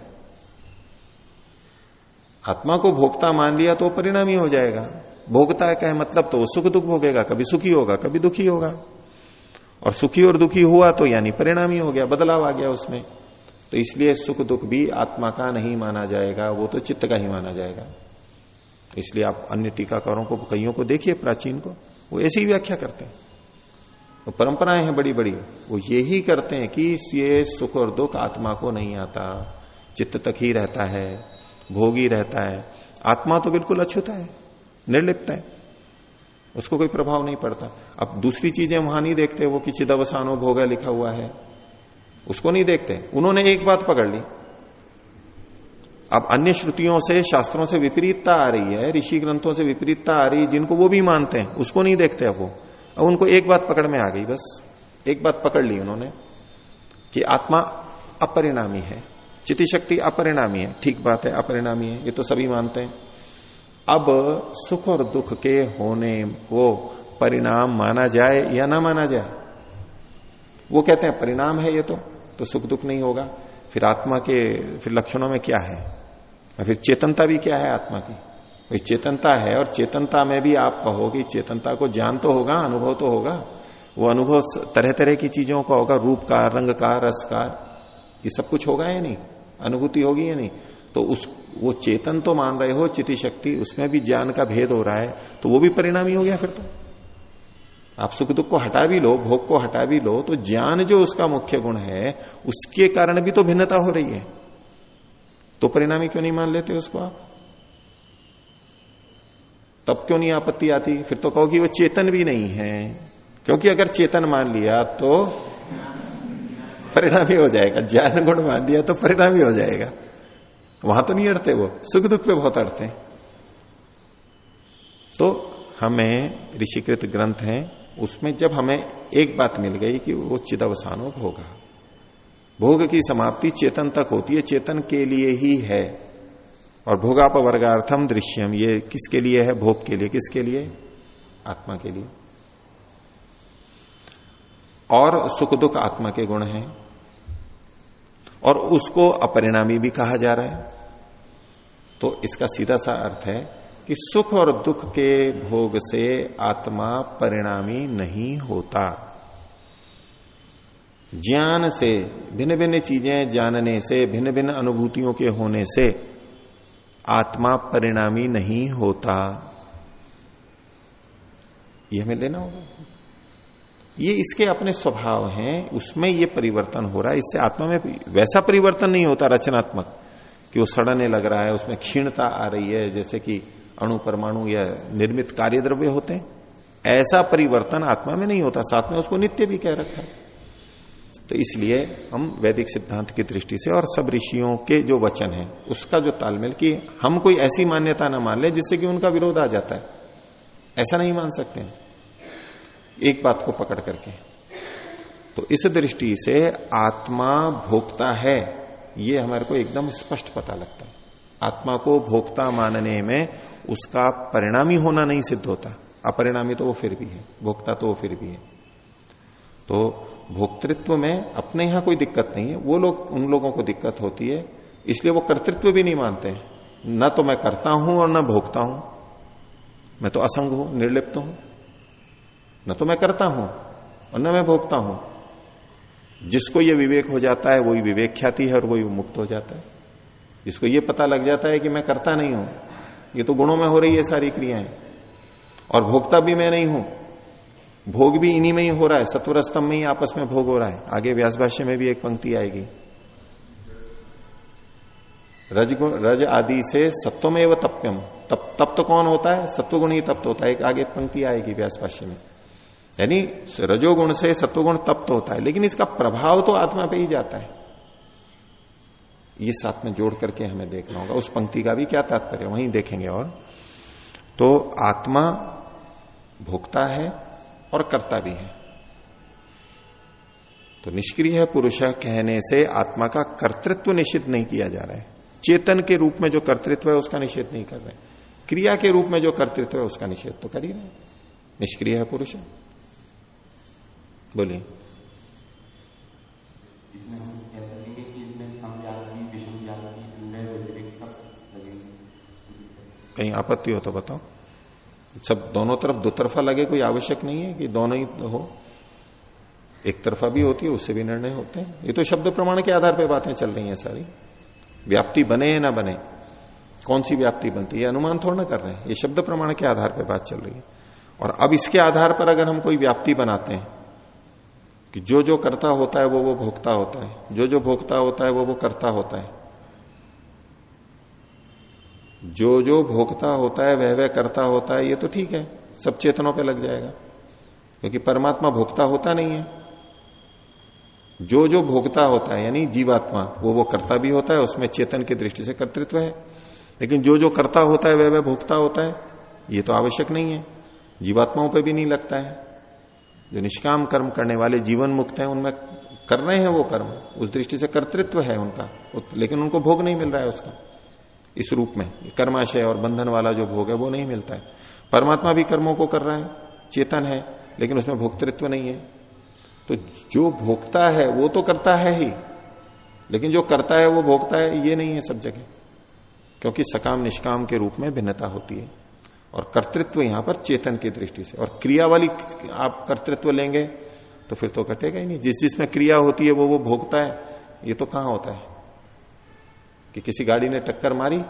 Speaker 1: आत्मा को भोक्ता मान लिया तो वो परिणामी हो जाएगा। भोगता का है मतलब तो वो सुख दुख भोगेगा, कभी सुखी होगा, कभी दुखी होगा। और सुखी और दुखी हुआ तो यानी परिणामी हो गया, बदलाव आ गया उसमें। तो इसलिए सुख दुख भी आत्मा का नहीं माना जाएगा, वो तो चित्त का ही माना जाएगा। इसलिए आप अन्य टीकाकारों को, कईयों को देखिए, प्राचीन को, वो ऐसी व्याख्या करते हैं। वो परंपराएँ हैं बड़ी बड़ी वो यही करते हैं कि ये सुख और दुख आत्मा को नहीं आता, चित्त तक ही रहता है, भोगी रहता है। आत्मा तो बिल्कुल अछूता है, निर्लिप्त है, उसको कोई प्रभाव नहीं पड़ता। अब दूसरी चीज़ें वहाँ नहीं देखते, वो कि चिदवसानो भोग लिखा हुआ है। उसको नहीं देखते। उन्होंने एक बात पकड़ ली। अब अन्य श्रुतियों से, शास्त्रों से विपरीतता आ रही है, ऋषि ग्रंथों से विपरीतता आ रही है जिनको वो भी मानते हैं, उसको नहीं देखते अब वो। अब उनको एक बात पकड़ में आ गई बस। एक बात पकड़ ली उन्होंने कि आत्मा अपरिणामी है। चिति शक्ति अपरिणामी है। ठीक बात है, अपरिणामी है, ये तो सभी मानते हैं। अब सुख और दुख के होने को परिणाम माना जाए या ना माना जाए वो कहते हैं, परिणाम है ये तो तो सुख दुख नहीं होगा। फिर आत्मा के, फिर लक्षणों में क्या है? फिर चेतनता भी क्या है आत्मा की? चेतनता है और चेतनता में भी आप कहो कि चेतनता को ज्ञान तो होगा, अनुभव तो होगा। वो अनुभव तरह तरह की चीज़ों का होगा रूप का रंग का रस का ये सब कुछ होगा या नहीं? अनुभूति होगी या नहीं? तो उस, वो चेतन तो मान रहे हो चिति शक्ति उसमें भी ज्ञान का भेद हो रहा है तो वो भी परिणामी हो गया फिर तो। आप सुख दुख को हटा भी लो, भोग को हटा भी लो तो ज्ञान जो उसका मुख्य गुण है, उसके कारण भी तो भिन्नता हो रही है। तो परिणामी क्यों नहीं मान लेते उसको आप? तब क्यों नहीं आपत्ति आती? फिर तो कहोगी वो चेतन भी नहीं है। क्योंकि अगर चेतन मान लिया तो परिणामी हो जाएगा। ज्ञान गुण मान लिया तो परिणामी हो जाएगा। वहाँ तो नहीं अड़ते वो। सुख दुख पे बहुत अड़ते तो हमें ऋषिकृत ग्रंथ है उसमें जब हमें एक बात मिल गई कि वो चिदवसानो भोगा भोग की समाप्ति चेतन तक होती है, चेतन के लिए ही है। और भोगाप वर्गार्थम दृश्यम, ये किसके लिए है? भोग के लिए। किसके लिए? आत्मा के लिए। और सुख दुख आत्मा के गुण हैं। और उसको अपरिणामी भी कहा जा रहा है। तो इसका सीधा सा अर्थ है कि सुख और दुख के भोग से आत्मा परिणामी नहीं होता। ज्ञान से भिन्न भिन्न चीज़ें जानने से भिन्न भिन्न अनुभूतियों के होने से आत्मा परिणामी नहीं होता। यह हमें लेना होगा। ये इसके अपने स्वभाव हैं, उसमें ये परिवर्तन हो रहा है। इससे आत्मा में वैसा परिवर्तन नहीं होता रचनात्मक कि वो सड़ने लग रहा है, उसमें क्षीणता आ रही है, जैसे कि अणु परमाणु या निर्मित कार्य द्रव्य होते हैं। ऐसा परिवर्तन आत्मा में नहीं होता, साथ में उसको नित्य भी कह रखा है। तो इसलिए हम वैदिक सिद्धांत की दृष्टि से और सब ऋषियों के जो वचन है, उसका जो तालमेल कि हम कोई ऐसी मान्यता ना मान ले जिससे कि उनका विरोध आ जाता है। ऐसा नहीं मान सकते हैं। एक बात को पकड़ करके। तो इस दृष्टि से आत्मा भोक्ता है, ये हमारे को एकदम स्पष्ट पता लगता है। आत्मा को भोक्ता मानने में उसका परिणामी होना नहीं सिद्ध होता। अपरिणामी तो वो फिर भी है। भोक्ता तो वो फिर भी है। तो भोक्तृत्व में अपने यहाँ कोई दिक्कत नहीं है। वो लोग, उन लोगों को दिक्कत होती है। इसलिए वो कर्तृत्व भी नहीं मानते न तो मैं करता हूँ और न भोगता हूँ। मैं तो असंग हूँ, निर्लिप्त हूँ। न तो मैं करता हूँ और न मैं भोगता हूँ। जिसको ये विवेक हो जाता है, वही विवेक ख्याति है और वही मुक्त हो जाता है। जिसको ये पता लग जाता है कि मैं करता नहीं हूँ ये तो गुणों में हो रही है सारी क्रियाएँ। और भोगता भी मैं नहीं हूँ। भोग भी इन्हीं में ही हो रहा है सत्वर स्तंभ में ही आपस में भोग हो रहा है। आगे व्यास भाष्य में भी एक पंक्ति आएगी। रजगुण रज आदि से सत्व में तप्यम। तप तप तो कौन होता है? सत्वगुण ही तप्त होता है। एक आगे पंक्ति आएगी व्यास भाष्य में। यानी रजोगुण से सत्वगुण तप्त होता है, लेकिन इसका प्रभाव तो आत्मा पे ही जाता है। ये साथ में जोड़ करके हमें देखना होगा। उस पंक्ति का भी क्या तात्पर्य? वहीं देखेंगे और। तो आत्मा भोगता है और करता भी है। तो निष्क्रिय पुरुष कहने से आत्मा का कर्तृत्व निषिद्ध नहीं किया जा रहा है। चेतन के रूप में जो कर्तृत्व है, उसका निषेध नहीं कर रहे। क्रिया के रूप में जो कर्तृत्व है, उसका निषेध तो कर ही रहे। निष्क्रिय है पुरुष बोलिए। कहीं आपत्ति हो तो बताओ। सब दोनों तरफ़, दो तरफा लगे कोई आवश्यक नहीं है कि दोनों ही हो। एक तरफा भी होती है, उससे भी निर्णय होते हैं। ये तो शब्द प्रमाण के आधार पर बातें चल रही हैं सारी। व्याप्ति बने या ना बने, कौन सी व्याप्ति बनती है अनुमान थोड़ा ना कर रहे हैं। ये शब्द प्रमाण के आधार पर बात चल रही है। और अब इसके आधार पर अगर हम कोई व्याप्ति बनाते हैं, कि जो जो करता होता है, वो वो भोगता होता है। जो जो भोगता होता है, वो वो करता होता है। जो जो भोगता होता है, वह वह करता होता है, ये तो ठीक है, सब चेतनों पे लग जाएगा। क्योंकि परमात्मा भोगता होता नहीं है। जो जो भोगता होता है, यानी जीवात्मा, वो वो करता भी होता है, उसमें चेतन की दृष्टि से कर्तृत्व है। लेकिन जो जो करता होता है, वह वह भोगता होता है, ये तो आवश्यक नहीं है। जीवात्माओं पर भी नहीं लगता है। जो निष्काम कर्म करने वाले जीवन मुक्त हैं, उनमें कर रहे हैं वो कर्म, उस दृष्टि से कर्तृत्व है उनका, लेकिन उनको भोग नहीं मिल रहा है उसका। इस रूप में। कर्माशय और बंधन वाला जो भोग है, वो नहीं मिलता है। परमात्मा भी कर्मों को कर रहा है, चेतन है, लेकिन उसमें भोक्तृत्व नहीं है। तो जो भोगता है, वो तो करता है ही। लेकिन जो करता है, वो भोगता है, ये नहीं है सब जगह। क्योंकि सकाम निष्काम के रूप में भिन्नता होती है। और कर्तृत्व यहाँ पर चेतन की दृष्टि से। और क्रिया वाली आप कर्तृत्व लेंगे तो फिर तो कटेगा ही नहीं। जिस जिसमें क्रिया होती है, वो वो भोगता है। ये तो कहाँ होता है? कि किसी गाड़ी ने टक्कर मारी?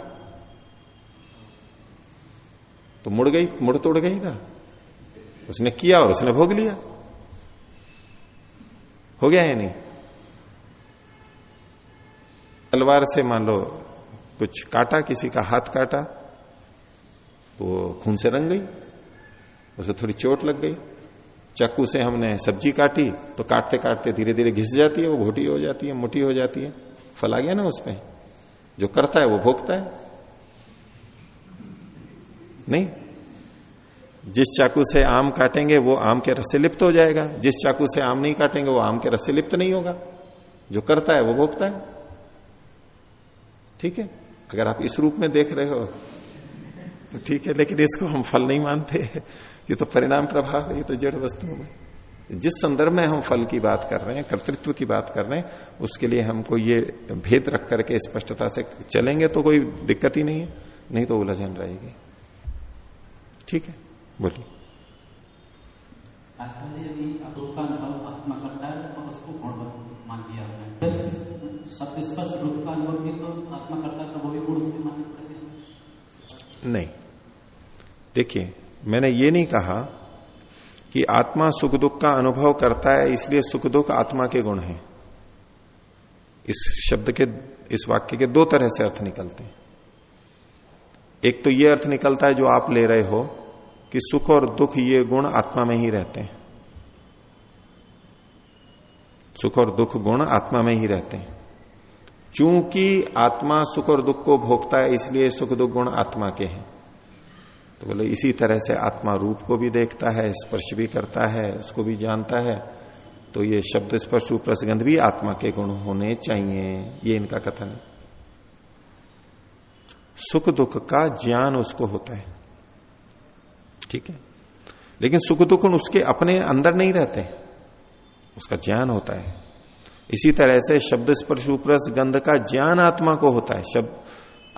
Speaker 1: तो मुड़ गई, मुड़ तोड़ गई ना। उसने किया और उसने भोग लिया। हो गया या नहीं? तलवार से मान लो, कुछ काटा, किसी का हाथ काटा वो खून से रंग गई, उसे थोड़ी चोट लग गई। चाकू से हमने सब्ज़ी काटी तो काटते काटते धीरे धीरे घिस जाती है, वो घोटी हो जाती है, मोटी हो जाती है। फल आ गया ना उसमें। जो करता है वो भोगता है? नहीं। जिस चाकू से आम काटेंगे, वो आम के रस से लिप्त हो जाएगा। जिस चाकू से आम नहीं काटेंगे, वो आम के रस से लिप्त नहीं होगा। जो करता है, वो भोगता है। ठीक है? अगर आप इस रूप में देख रहे हो तो ठीक है, लेकिन इसको हम फल नहीं मानते। ये तो परिणाम प्रभाव है, ये तो जड़ वस्तुओं में। जिस संदर्भ में हम फल की बात कर रहे हैं कर्तृत्व की बात कर रहे हैं उसके लिए हमको ये भेद रख करके स्पष्टता से चलेंगे तो कोई दिक्कत ही नहीं है नहीं तो उलझन रहेगी। ठीक है? बोलिए। नहीं। देखिए मैंने ये नहीं कहा कि आत्मा सुख दुख का अनुभव करता है, इसलिए सुख दुख आत्मा के गुण हैं। इस शब्द के, इस वाक्य के दो तरह से अर्थ निकलते हैं। एक तो ये अर्थ निकलता है जो आप ले रहे हो कि सुख और दुख ये गुण आत्मा में ही रहते हैं। सुख और दुख गुण आत्मा में ही रहते हैं। चूँकि आत्मा सुख और दुख को भोगता है, इसलिए सुख दुख गुण आत्मा के हैं। तो बोले, इसी तरह से आत्मा रूप को भी देखता है, स्पर्श भी करता है, उसको भी जानता है। तो ये शब्द स्पर्श रूप रसगंध भी आत्मा के गुण होने चाहिए। ये इनका कथन है। सुख दुख का ज्ञान उसको होता है। ठीक है? लेकिन सुख दुख उसके अपने अंदर नहीं रहते। उसका ज्ञान होता है। इसी तरह से शब्द स्पर्श रूपरस गंध का ज्ञान आत्मा को होता है। शब्द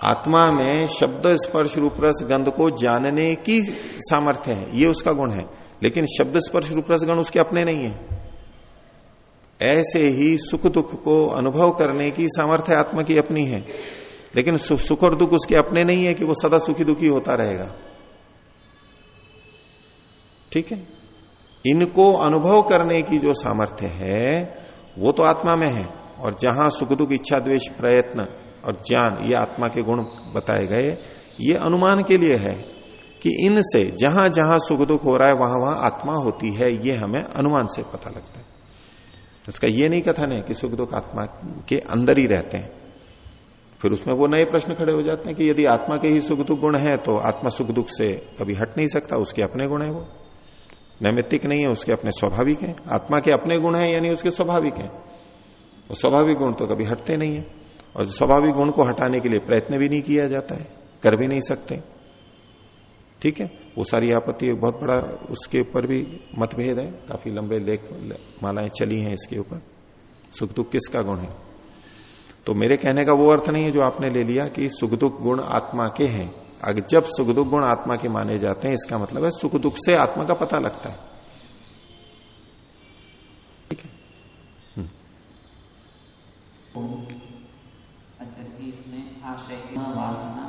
Speaker 1: आत्मा में शब्द स्पर्श रूपरस गंध को जानने की सामर्थ्य है, ये उसका गुण है। लेकिन शब्द स्पर्श रूपरस गण उसके अपने नहीं है। ऐसे ही सुख दुख को अनुभव करने की सामर्थ्य आत्मा की अपनी है। लेकिन सुख और दुख उसके अपने नहीं है कि वो सदा सुखी दुखी होता रहेगा। ठीक है? इनको अनुभव करने की जो सामर्थ्य है, वो तो आत्मा में है। और जहाँ सुख दुख, इच्छा, द्वेष, प्रयत्न और ज्ञान, ये आत्मा के गुण बताए गए। ये अनुमान के लिए है कि इनसे जहाँ जहाँ सुख दुख हो रहा है, वहाँ वहाँ आत्मा होती है, ये हमें अनुमान से पता लगता है। उसका ये नहीं कथन है कि सुख दुख आत्मा के अंदर ही रहते हैं। फिर उसमें वो नए प्रश्न खड़े हो जाते हैं कि यदि आत्मा के ही सुख दुख गुण है तो आत्मा सुख दुख से कभी हट नहीं सकता, उसके अपने गुण है वो। नैमित्तिक नहीं है, उसके अपने स्वाभाविक है। आत्मा के अपने गुण है, यानी उसके स्वाभाविक है। वो स्वाभाविक गुण तो कभी हटते नहीं है। और स्वाभाविक गुण को हटाने के लिए प्रयत्न भी नहीं किया जाता है, कर भी नहीं सकते। ठीक है? वो सारी आपत्ति बहुत बड़ा, उसके ऊपर भी मतभेद है। काफ़ी लंबे लेख मालाएँ चली हैं इसके ऊपर। सुख दुख किसका गुण है? तो मेरे कहने का वो अर्थ नहीं है जो आपने ले लिया कि सुख दुख गुण आत्मा के हैं। अगर जब सुख दुख गुण आत्मा के माने जाते हैं, इसका मतलब है सुख दुख से आत्मा का पता लगता है। ठीक है?
Speaker 2: जी आशय वासना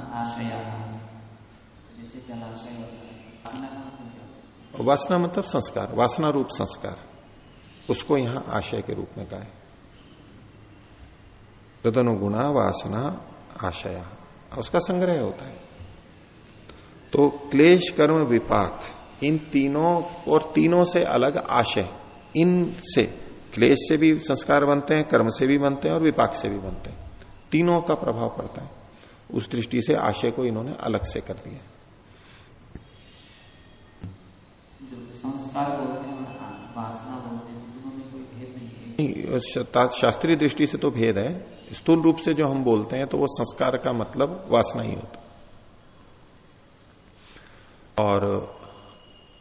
Speaker 2: जैसे
Speaker 1: वासना मतलब संस्कार, वासना रूप संस्कार। उसको यहाँ आशय के रूप में कहा तदनुगुणा वासना आशय उसका संग्रह होता है। तो क्लेश, कर्म, विपाक, इन तीनों और तीनों से अलग आशय इन से क्लेश से भी संस्कार बनते हैं, कर्म से भी बनते हैं और विपाक से भी बनते हैं। तीनों का प्रभाव पड़ता है। उस दृष्टि से आशय को इन्होंने अलग से कर दिया। शास्त्रीय दृष्टि से तो भेद है। स्थूल रूप से जो हम बोलते हैं तो वो संस्कार का मतलब वासना ही होता और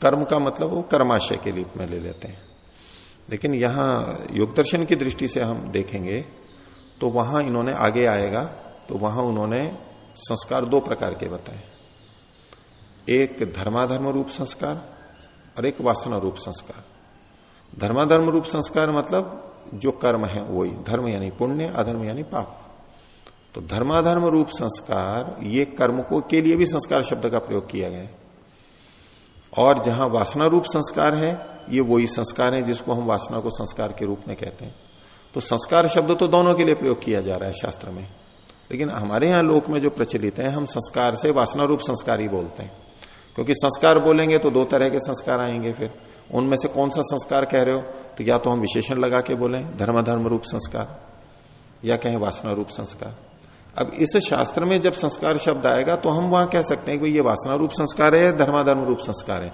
Speaker 1: कर्म का मतलब वो कर्माशय के रूप में ले लेते हैं। लेकिन यहाँ योगदर्शन की दृष्टि से हम देखेंगे तो वहाँ इन्होंने आगे आएगा तो वहाँ उन्होंने संस्कार दो प्रकार के बताए। एक धर्माधर्म रूप संस्कार और एक वासना रूप संस्कार। धर्माधर्म रूप संस्कार मतलब जो कर्म है वही, धर्म यानी पुण्य, अधर्म यानी पाप। तो धर्माधर्म रूप संस्कार, ये कर्म को के लिए भी संस्कार शब्द का प्रयोग किया गया है। और जहाँ वासना रूप संस्कार है, ये वही संस्कार है जिसको हम वासना को संस्कार के रूप में कहते हैं। तो संस्कार शब्द तो दोनों के लिए प्रयोग किया जा रहा है शास्त्र में। लेकिन हमारे यहाँ लोक में जो प्रचलित है, हम संस्कार से वासना रूप संस्कार ही बोलते हैं। क्योंकि संस्कार बोलेंगे तो दो तरह के संस्कार आएँगे फिर। उनमें से कौन सा संस्कार कह रहे हो? तो या तो हम विशेषण लगा के बोले धर्म धर्म रूप संस्कार, या कहें वासना रूप संस्कार। अब इस शास्त्र में जब संस्कार शब्द आएगा तो हम वहाँ कह सकते हैं कि ये वासना रूप संस्कार है या धर्माधर्म रूप संस्कार है।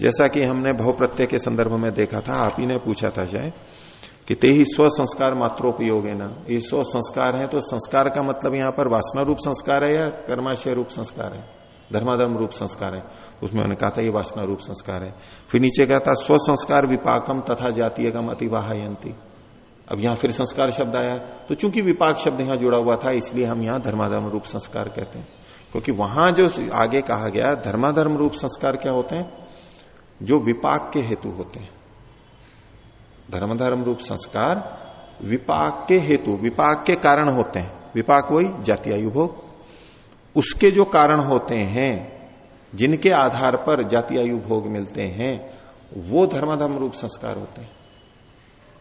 Speaker 1: जैसा कि हमने बहु प्रत्यय के संदर्भ में देखा था, आप ही ने पूछा था शायद। कि ते ही स्व संस्कार मात्रोपयोग है ना? ये स्व संस्कार है तो संस्कार का मतलब यहाँ पर वासना रूप संस्कार है या कर्माशय रूप संस्कार है? धर्माधर्म रूप संस्कार है। उसमें उन्होंने कहा था ये वासना रूप संस्कार है। फिर नीचे कहता स्व संस्कार विपाकम तथा जातीयगम अतिवाहयंती। अब यहाँ फिर संस्कार शब्द आया। तो चूँकि विपाक शब्द यहाँ जुड़ा हुआ था, इसलिए हम यहाँ धर्माधर्म रूप संस्कार कहते हैं। क्योंकि वहाँ जो आगे कहा गया, धर्माधर्म रूप संस्कार क्या होते हैं? जो विपाक के हेतु होते हैं। धर्मधर्म रूप संस्कार विपाक के हेतु, विपाक के कारण होते हैं। विपाक वही जाति आयु भोग। उसके जो कारण होते हैं, जिनके आधार पर जाति आयु भोग मिलते हैं, वो धर्माधर्म रूप संस्कार होते हैं।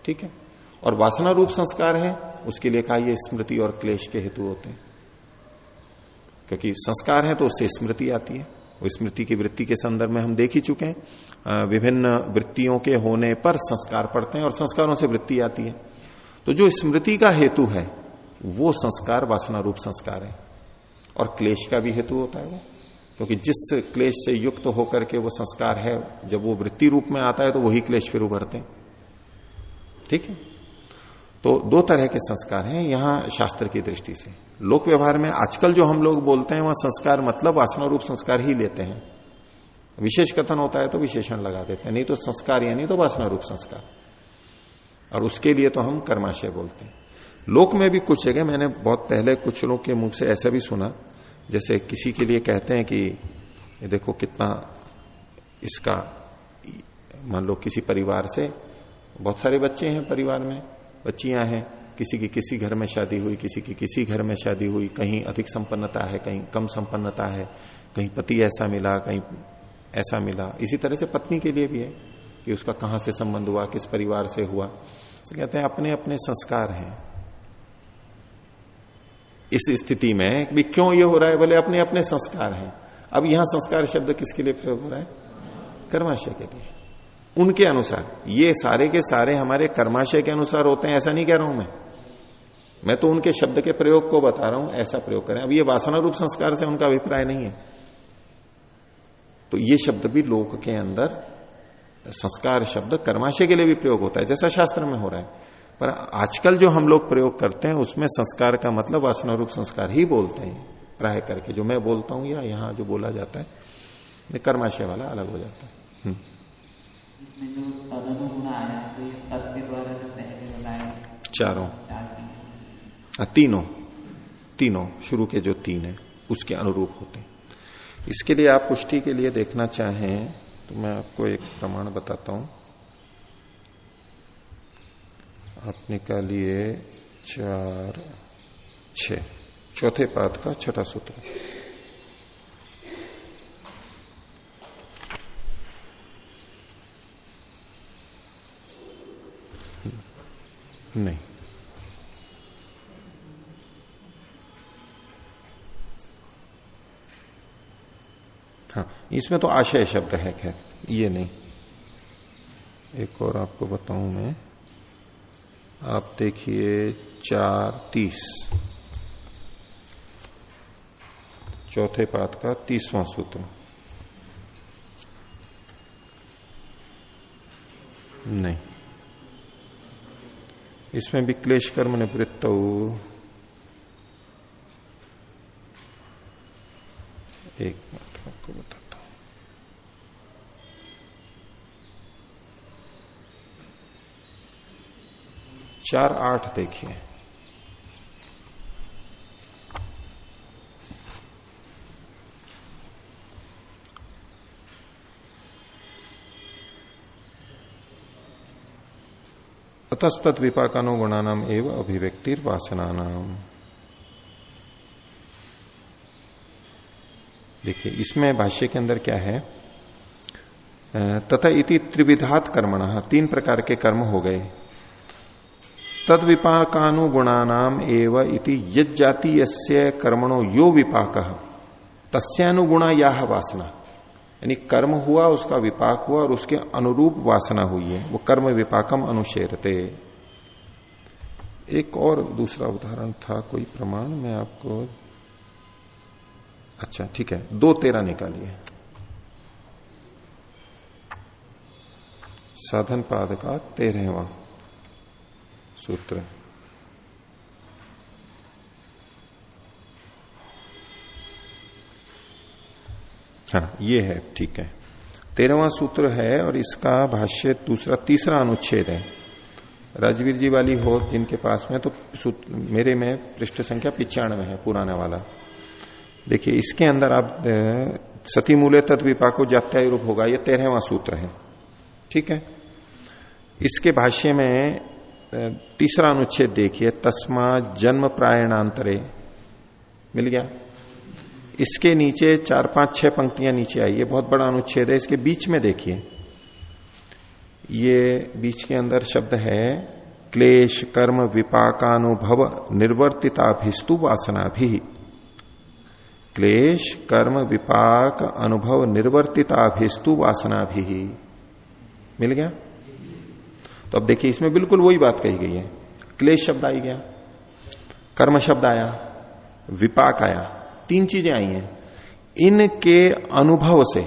Speaker 1: ठीक है? और वासना रूप संस्कार है, उसके लिए कहा ये स्मृति और क्लेश के हेतु होते हैं। क्योंकि संस्कार है तो उससे स्मृति आती है। स्मृति की वृत्ति के संदर्भ में हम देख ही चुके हैं। विभिन्न वृत्तियों के होने पर संस्कार पड़ते हैं और संस्कारों से वृत्ति आती है। तो जो स्मृति का हेतु है, वो संस्कार वासना रूप संस्कार है। और क्लेश का भी हेतु होता है वो। क्योंकि जिस क्लेश से युक्त होकर के वो संस्कार है, जब वो वृत्ति रूप में आता है तो वही क्लेश फिर उभरते हैं। ठीक है? तो दो तरह के संस्कार हैं, यहाँ शास्त्र की दृष्टि से। लोक व्यवहार में आजकल जो हम लोग बोलते हैं, वह संस्कार मतलब वासना रूप संस्कार ही लेते हैं। विशेष कथन होता है तो विशेषण लगा देते हैं, नहीं तो संस्कार यानी तो वासना रूप संस्कार। और उसके लिए तो हम कर्माशय बोलते हैं। लोक में भी कुछ जगह, मैंने बहुत पहले कुछ लोग के मुख से ऐसा भी सुना, जैसे किसी के लिए कहते हैं कि देखो कितना इसका, मान लो किसी परिवार से, बहुत सारे बच्चे हैं परिवार में, बच्चियाँ हैं किसी की किसी घर में शादी हुई, किसी की किसी घर में शादी हुई, कहीं अधिक संपन्नता है, कहीं कम संपन्नता है, कहीं पति ऐसा मिला, कहीं ऐसा मिला। इसी तरह से पत्नी के लिए भी है कि उसका कहाँ से संबंध हुआ, किस परिवार से हुआ। तो कहते हैं अपने अपने संस्कार हैं। इस स्थिति में भी क्यों ये हो रहा है? बोले अपने अपने संस्कार हैं। अब यहाँ संस्कार शब्द किसके लिए प्रयोग हो रहा है? कर्माशय के लिए। उनके अनुसार। ये सारे के सारे हमारे कर्माशय के अनुसार होते हैं, ऐसा नहीं कह रहा हूँ मैं। मैं तो उनके शब्द के प्रयोग को बता रहा हूँ ऐसा प्रयोग करें। अब ये वासना रूप संस्कार से उनका अभिप्राय नहीं है। तो ये शब्द भी लोक के अंदर संस्कार शब्द कर्माशय के लिए भी प्रयोग होता है जैसा शास्त्र में हो रहा है। पर आजकल जो हम लोग प्रयोग करते हैं उसमें संस्कार का मतलब वासना रूप संस्कार ही बोलते हैं प्राय करके। जो मैं बोलता हूँ या यहाँ जो बोला जाता है कर्माशय वाला अलग हो जाता है। हम्म। तो चारों। तीनों तीनों, शुरू के जो तीन है, उसके अनुरूप होते हैं। इसके लिए आप पुष्टि के लिए देखना चाहें तो मैं आपको एक प्रमाण बताता हूँ। आप निकालिए चार छ चौथे पाद का छठा सूत्र। नहीं। हाँ इसमें तो आशय शब्द है, खैर, ये नहीं। एक और आपको बताऊँ मैं। आप देखिए, चार, तीस। चौथे पाद का तीसवां सूत्र। नहीं। इसमें भी क्लेश कर्म निवृत्त एक मिनट। आपको बता चार आठ देखिए। अतस्तत विपाकानुगुणा नाम एवं अभिव्यक्ति वासना नाम देखिए, इसमें भाष्य के अंदर क्या है? तथा इति त्रिविधात कर्मण, तीन प्रकार के कर्म हो गए। तद विपाकानुगुणानाम एव इति यज्जातीय कर्मणो यो विपाक। तस्यानुगुणा या वासना। यानी कर्म हुआ, उसका विपाक हुआ, और उसके अनुरूप वासना हुई है। वो कर्म विपाकम अनुशेरते। एक और दूसरा उदाहरण था, कोई प्रमाण? मैं आपको अच्छा ठीक है। दो तेरह निकालिए। साधन पाद का तेरहवा सूत्र। हाँ ये है, ठीक है। तेरहवा सूत्र है और इसका भाष्य दूसरा, तीसरा अनुच्छेद है। राजवीर जी वाली हो जिनके पास में तो मेरे में पृष्ठ संख्या पिचानवे है, पुराने वाला। देखिए, इसके अंदर आप सती मूल्य तत्व विपाको जात्याय रूप होगा, ये तेरहवा सूत्र है। ठीक है? इसके भाष्य में तीसरा अनुच्छेद देखिए, तस्मा जन्म प्रायणांतरे। मिल गया? इसके नीचे चार पाँच छह पंक्तियाँ नीचे आई, ये बहुत बड़ा अनुच्छेद है, इसके बीच में देखिए। ये बीच के अंदर शब्द है, क्लेश, कर्म, विपाकानुभव, निर्वर्तिताभिस्तु वासना भी क्लेश, कर्म, विपाक, अनुभव, निर्वर्तिताभिस्तु वासना भी मिल गया? तो अब देखिए, इसमें बिल्कुल वही बात कही गई है। क्लेश शब्द आई गया, कर्म शब्द आया, विपाक आया, तीन चीज़ें आई हैं। इनके अनुभव से,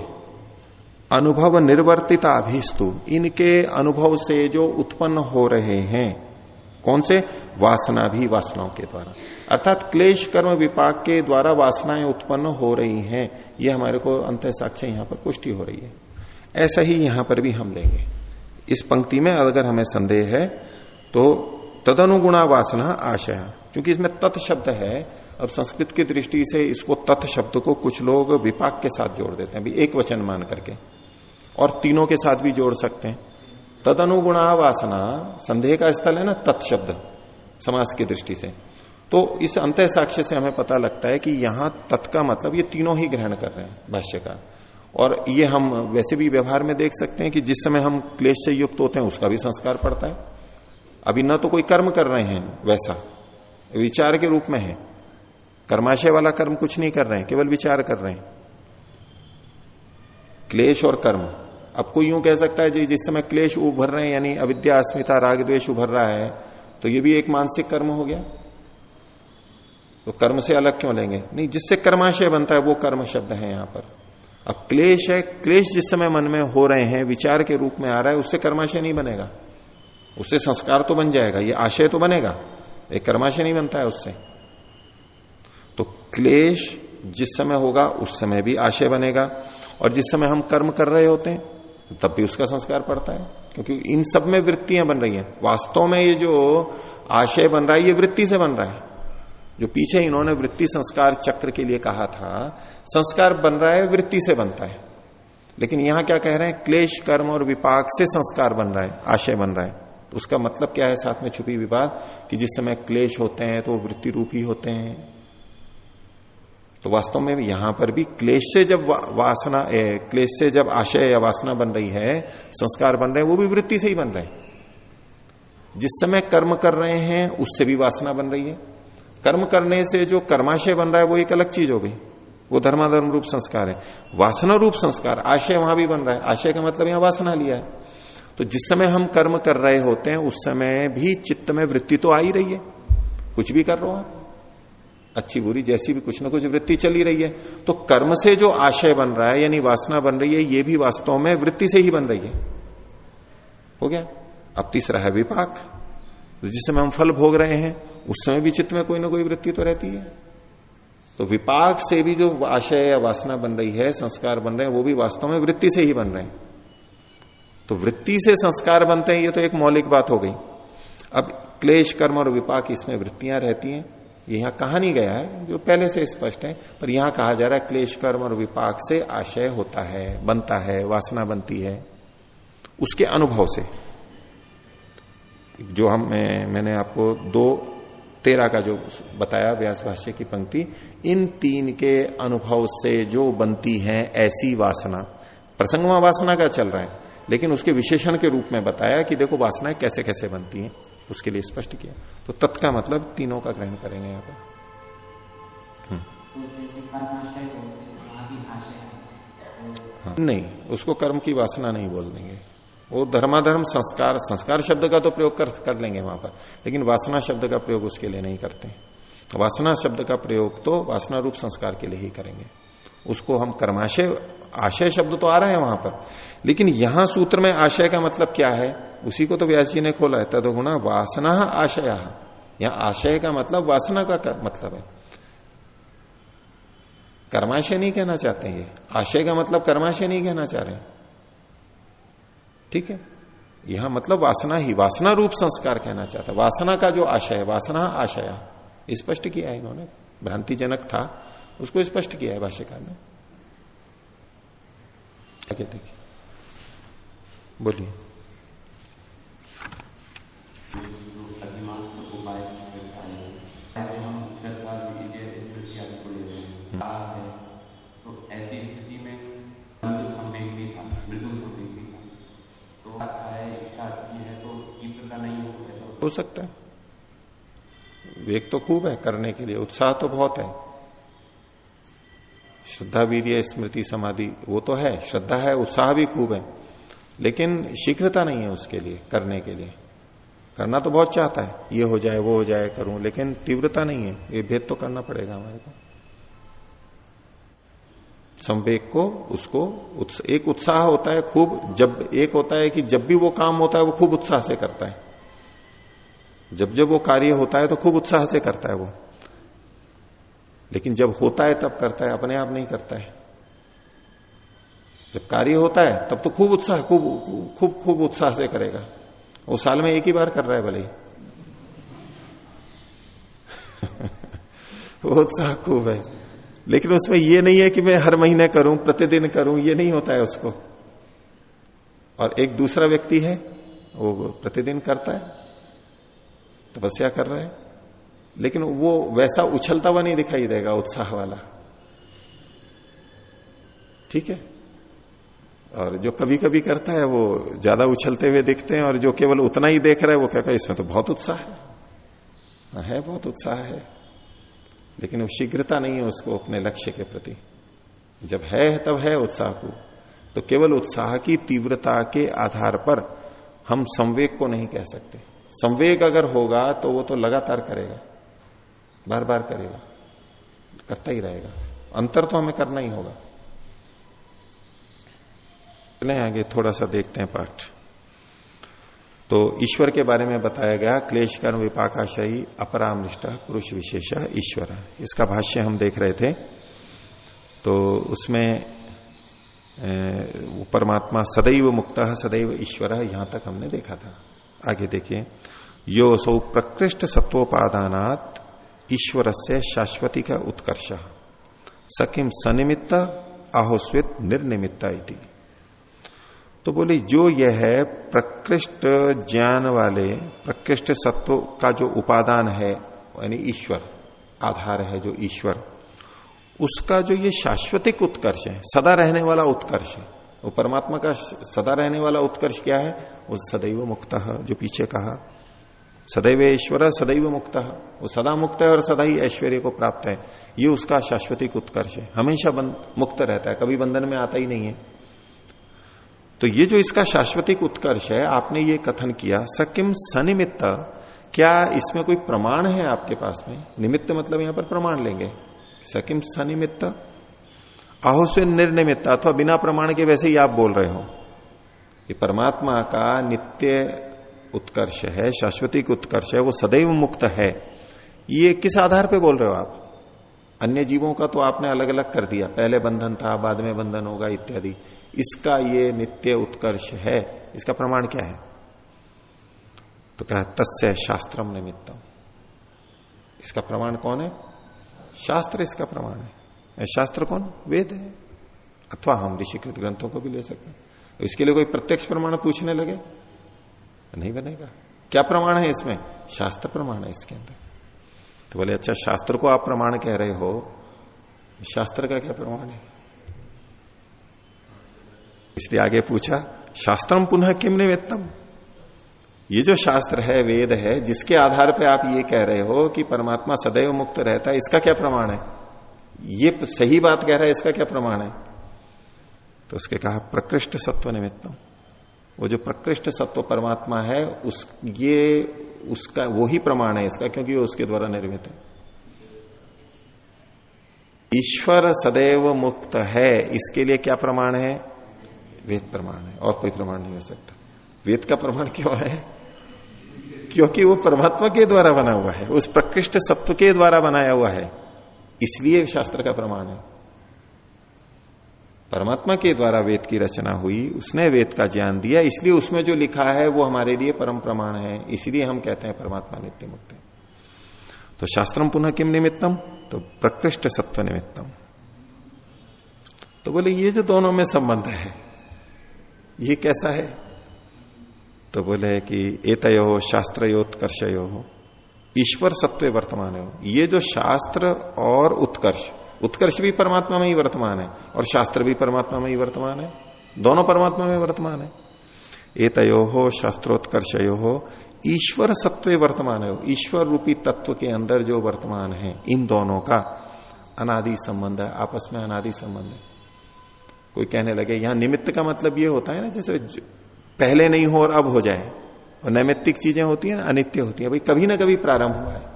Speaker 1: अनुभव निर्वर्तिता अभिस्तु इनके अनुभव से जो उत्पन्न हो रहे हैं कौन से? वासना भी वासनाओं के द्वारा। अर्थात क्लेश कर्म विपाक के द्वारा वासनाएँ उत्पन्न हो रही हैं। ये हमारे को अंत साक्ष्य यहाँ पर पुष्टि हो रही है। ऐसा ही यहाँ पर भी हम लेंगे। इस पंक्ति में अगर हमें संदेह है तो तदनुगुणा वासना आशय। क्योंकि इसमें तत् शब्द है, अब संस्कृत की दृष्टि से इसको तत् शब्द को कुछ लोग विपाक के साथ जोड़ देते हैं। एक वचन मान करके। और तीनों के साथ भी जोड़ सकते हैं। तद अनुगुणा वासना, संदेह का स्थल है ना, तत्शब्द समाज की दृष्टि से। तो इस अंत साक्ष्य से हमें पता लगता है कि यहाँ तत् का मतलब ये तीनों ही ग्रहण कर रहे हैं भाष्यकार और ये हम वैसे भी व्यवहार में देख सकते हैं कि जिस समय हम क्लेश से युक्त होते हैं, उसका भी संस्कार पड़ता है। अभी न तो कोई कर्म कर रहे हैं, वैसा। विचार के रूप में है। कर्माशय वाला कर्म कुछ नहीं कर रहे हैं, केवल विचार कर रहे हैं। क्लेश और कर्म। अब कोई यूँ कह सकता है जी, जिस समय क्लेश उभर रहे हैं, यानी अविद्या, अस्मिता, राग द्वेश उभर रहा है तो ये भी एक मानसिक कर्म हो गया। तो कर्म से अलग क्यों लेंगे? नहीं, जिससे कर्माशय बनता है, वो कर्म शब्द है यहाँ पर। अब क्लेश है, क्लेश जिस समय मन में हो रहे हैं, विचार के रूप में आ रहा है, उससे कर्माशय नहीं बनेगा। उससे संस्कार तो बन जाएगा, ये आशय तो बनेगा एक कर्माशय नहीं बनता है उससे। तो क्लेश जिस समय होगा, उस समय भी आशय बनेगा। और जिस समय हम कर्म कर रहे होते हैं तब भी उसका संस्कार पड़ता है, क्योंकि इन सब में वृत्तियाँ बन रही हैं। वास्तव में ये जो आशय बन रहा है, ये वृत्ति से बन रहा है। जो पीछे इन्होंने वृत्ति संस्कार चक्र के लिए कहा था, संस्कार बन रहा है, वृत्ति से बनता है। लेकिन यहाँ क्या कह रहे हैं, क्लेश, कर्म और विपाक से संस्कार बन रहा है, आशय बन रहा है। उसका मतलब क्या है साथ में छुपी विवाद, कि जिस समय क्लेश होते हैं तो वृत्ति रूपी होते हैं तो वास्तव में यहाँ पर भी क्लेश से जब वासना क्लेश से जब आशय या वासना बन रही है, संस्कार बन रहे हैं, वो भी वृत्ति से ही बन रहे हैं। जिस समय कर्म कर रहे हैं, उससे भी वासना बन रही है। कर्म करने से जो कर्माशय बन रहा है, वो एक अलग चीज़ हो गई। वो धर्माधर्म रूप संस्कार है। वासना रूप संस्कार, आशय वहाँ भी बन रहा है। आशय का मतलब यहाँ वासना लिया है। तो जिस समय हम कर्म कर रहे होते हैं, उस समय भी चित्त में वृत्ति तो आ ही रही है। कुछ भी कर रहे हो आप। अच्छी बुरी जैसी भी कुछ ना कुछ वृत्ति चली रही है। तो कर्म से जो आशय बन रहा है, यानी वासना बन रही है, ये भी वास्तव में वृत्ति से ही बन रही है। हो गया? अब तीसरा है विपाक। तो जिस समय हम फल भोग रहे हैं, उस समय भी चित्त में कोई ना कोई वृत्ति तो रहती है। तो विपाक से भी जो आशय या वासना बन रही है, संस्कार बन रहे हैं, वो भी वास्तव में वृत्ति से ही बन रहे हैं। तो वृत्ति से संस्कार बनते हैं, ये तो एक मौलिक बात हो गई। अब क्लेश, कर्म और विपाक, इसमें वृत्तियाँ रहती हैं। ये यहाँ कहा नहीं गया है जो पहले से स्पष्ट है पर यहाँ कहा जा रहा है क्लेश कर्म और विपाक से आशय होता है बनता है वासना बनती है उसके अनुभव से। जो हम मैं, मैंने आपको दो तेरह का जो बताया व्यास भाष्य की पंक्ति इन तीन के अनुभव से जो बनती है ऐसी वासना। प्रसंगमा वासना का चल रहा है लेकिन उसके विशेषण के रूप में बताया कि देखो वासनाएँ कैसे कैसे बनती हैं। उसके लिए स्पष्ट किया। तो तत् का मतलब तीनों का ग्रहण करेंगे यहाँ पर। हाँ। नहीं उसको कर्म की वासना नहीं बोल देंगे। वो धर्माधर्म संस्कार संस्कार शब्द का तो प्रयोग कर, कर लेंगे वहाँ पर। लेकिन वासना शब्द का प्रयोग उसके लिए नहीं करते। वासना शब्द का प्रयोग तो वासना रूप संस्कार के लिए ही करेंगे। उसको हम कर्माशय आशय शब्द तो आ रहा है वहाँ पर। लेकिन यहाँ सूत्र में आशय का मतलब क्या है? उसी को तो व्यास जी ने खोला है, तदगुणा वासना आशय। यहाँ आशय का मतलब वासना का मतलब है। कर्माशय नहीं कहना चाहते ये। आशय का मतलब कर्माशय नहीं कहना चाह रहे ठीक है? यहाँ मतलब वासना ही, वासना रूप संस्कार कहना चाहता वासना का जो आशय है, वासना आशय। स्पष्ट किया है इन्होंने। भ्रांतिजनक था। उसको स्पष्ट किया है भाष्यकार ने। आगे देखिए। बोलिए
Speaker 4: तो ऐसी स्थिति में हम था बिल्कुल था तो है
Speaker 1: सकता है। वेग तो खूब है करने के लिए, उत्साह तो बहुत है। श्रद्धा वीर्य, स्मृति, समाधि, वो तो है, श्रद्धा है, उत्साह भी खूब है। लेकिन शीघ्रता नहीं है उसके लिए, करने के लिए। करना तो बहुत चाहता है ये हो जाए वो हो जाए करूँ लेकिन तीव्रता नहीं है ये भेद तो करना पड़ेगा हमारे को। संवेग को उसको उत्स, एक उत्साह होता है खूब जब एक होता है कि जब भी वो काम होता है वो खूब उत्साह से करता है। जब जब वो कार्य होता है तो खूब उत्साह से करता है वो। लेकिन जब होता है तब करता है अपने आप नहीं करता है। जब कार्य होता है तब तो खूब उत्साह खूब खूब खूब उत्साह से करेगा। वो साल में एक ही बार कर रहा है भले वो उत्साह खूब है। लेकिन उसमें ये नहीं है कि मैं हर महीने करूँ, प्रतिदिन करूँ, ये नहीं होता है उसको। और एक दूसरा व्यक्ति है, वो प्रतिदिन करता है, तपस्या कर रहा है। लेकिन वो वैसा उछलता हुआ नहीं दिखाई देगा, उत्साह वाला। ठीक है? और जो कभी कभी करता है वो ज़्यादा उछलते हुए दिखते हैं और जो केवल उतना ही देख रहा है वो कहता है इसमें तो बहुत उत्साह है। हाँ, है बहुत उत्साह है। लेकिन वो शीघ्रता नहीं है उसको अपने लक्ष्य के प्रति। जब है तब है उत्साह को। तो केवल उत्साह की तीव्रता के आधार पर हम संवेग को नहीं कह सकते। संवेग अगर होगा तो वो तो लगातार करेगा। बार बार करेगा। करता ही रहेगा। अंतर तो हमें करना ही होगा। चले आगे थोड़ा सा देखते हैं पाठ। तो ईश्वर के बारे में बताया गया, क्लेश कर्म विपाकाशयी अपरामृष्ट पुरुष विशेष ईश्वर। इसका भाष्य हम देख रहे थे। तो उसमें परमात्मा सदैव मुक्त, सदैव ईश्वर, यहाँ तक हमने देखा था। आगे देखिए। यो सौ प्रकृष्ट सत्वोपादानात ईश्वर से शाश्वती का उत्कर्ष सकिम सनिमित्त आहोस्वित निर्निमित्ता तो बोले, जो यह है, प्रकृष्ट ज्ञान वाले, प्रकृष्ट सत्व का जो उपादान है, यानी ईश्वर, आधार है जो ईश्वर, उसका जो ये शाश्वतिक उत्कर्ष है, सदा रहने वाला उत्कर्ष है, वो परमात्मा का सदा रहने वाला उत्कर्ष क्या है? वो सदैव मुक्त जो पीछे कहा। सदैव ईश्वर, सदैव मुक्त वो सदा मुक्त है और सदा ही ऐश्वर्य को प्राप्त है। ये उसका शाश्वतिक उत्कर्ष है। हमेशा मुक्त रहता है। कभी बंधन में आता ही नहीं है। तो ये जो इसका शाश्वतिक उत्कर्ष है, आपने ये कथन किया, सकिम सनिमित्त, क्या इसमें कोई प्रमाण है आपके पास में? निमित्त मतलब यहाँ पर प्रमाण लेंगे। सकिम सनिमित्त आहो निर्निमित्त, अथवा बिना प्रमाण के वैसे ही आप बोल रहे हो। कि परमात्मा का नित्य उत्कर्ष है, शाश्वतिक उत्कर्ष है, वो सदैव मुक्त है। ये किस आधार पे बोल रहे हो आप? अन्य जीवों का तो आपने अलग अलग कर दिया। पहले बंधन था, बाद में बंधन होगा, इत्यादि। इसका ये नित्य उत्कर्ष है। इसका प्रमाण क्या है? तो कहा, तस्य शास्त्रम निमित्तम। इसका प्रमाण कौन है? शास्त्र इसका प्रमाण है। शास्त्र कौन? वेद है। अथवा हम ऋषिकृत ग्रंथों को भी ले सकते हैं। तो इसके लिए कोई प्रत्यक्ष प्रमाण पूछने लगे? नहीं बनेगा। क्या प्रमाण है इसमें? शास्त्र प्रमाण है इसके अंदर। तो बोले अच्छा शास्त्र को आप प्रमाण कह रहे हो। शास्त्र का क्या प्रमाण है? इसलिए आगे पूछा, शास्त्रम पुनः किम निमित्तम? ये जो शास्त्र है, वेद है, जिसके आधार पर आप ये कह रहे हो कि परमात्मा सदैव मुक्त रहता है, इसका क्या प्रमाण है? ये सही बात कह रहा है, इसका क्या प्रमाण है? तो उसके कहा, प्रकृष्ट सत्व निमित्तम। वो जो प्रकृष्ट सत्व परमात्मा है, उस, ये, उसका, वो ही प्रमाण है इसका, क्योंकि वो उसके द्वारा निर्मित है। ईश्वर सदैव मुक्त है, इसके लिए क्या प्रमाण है? वेद प्रमाण है, और कोई प्रमाण नहीं हो सकता। वेद का प्रमाण क्यों है? क्योंकि वो परमात्मा के द्वारा बना हुआ है, उस प्रकृष्ट सत्व के द्वारा बनाया हुआ है। इसलिए शास्त्र का प्रमाण है। परमात्मा के द्वारा वेद की रचना हुई, उसने वेद का ज्ञान दिया, इसलिए उसमें जो लिखा है, वो हमारे लिए परम प्रमाण है। इसलिए हम कहते हैं परमात्मा नित्य मुक्त। तो शास्त्रम पुनः किम निमित्तम? तो प्रकृष्ट सत्व निमित्तम। तो बोले, ये जो दोनों में संबंध है ये कैसा है? तो बोले कि एतयो शास्त्र योत्कर्षयो हो ईश्वर सत्व वर्तमान हो ये जो शास्त्र और उत्कर्ष उत्कर्ष भी परमात्मा में ही वर्तमान है और शास्त्र भी परमात्मा में ही वर्तमान है। दोनों परमात्मा में वर्तमान है। एतयो हो शास्त्रोत्कर्षयो। हो ईश्वर सत्व वर्तमान है ईश्वर रूपी तत्व के अंदर जो वर्तमान है, इन दोनों का अनादि संबंध है, आपस में अनादि संबंध है। कोई कहने लगे, यहाँ निमित्त का मतलब ये होता है ना, जैसे पहले नहीं हो और अब हो जाए। और नैमित्तिक चीज़ें होती है ना अनित्य होती है। भाई, कभी ना कभी प्रारंभ हुआ है।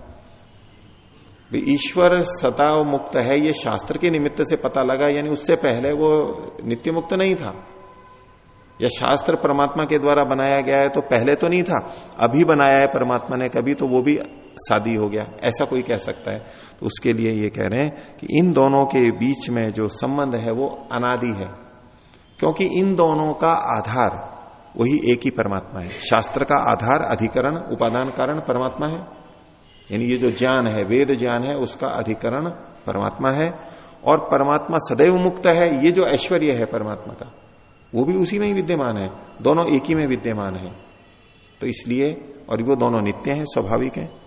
Speaker 1: ईश्वर सदा मुक्त है, ये शास्त्र के निमित्त से पता लगा, यानी उससे पहले वो नित्य मुक्त नहीं था। या शास्त्र परमात्मा के द्वारा बनाया गया है तो पहले तो नहीं था। अभी बनाया है परमात्मा ने, कभी तो वो भी शादी हो गया, ऐसा कोई कह सकता है। तो उसके लिए ये कह रहे हैं कि इन दोनों के बीच में जो संबंध है, वो अनादि है। क्योंकि इन दोनों का आधार, वही एक ही परमात्मा है। शास्त्र का आधार, अधिकरण, उपादान कारण परमात्मा है। यानी ये जो ज्ञान है, वेद ज्ञान है, उसका अधिकरण परमात्मा है। और परमात्मा सदैव मुक्त है, ये जो ऐश्वर्य है परमात्मा का, वो भी उसी में ही विद्यमान है। दोनों एक ही में विद्यमान है। तो इसलिए, और वो दोनों नित्य हैं, स्वाभाविक हैं।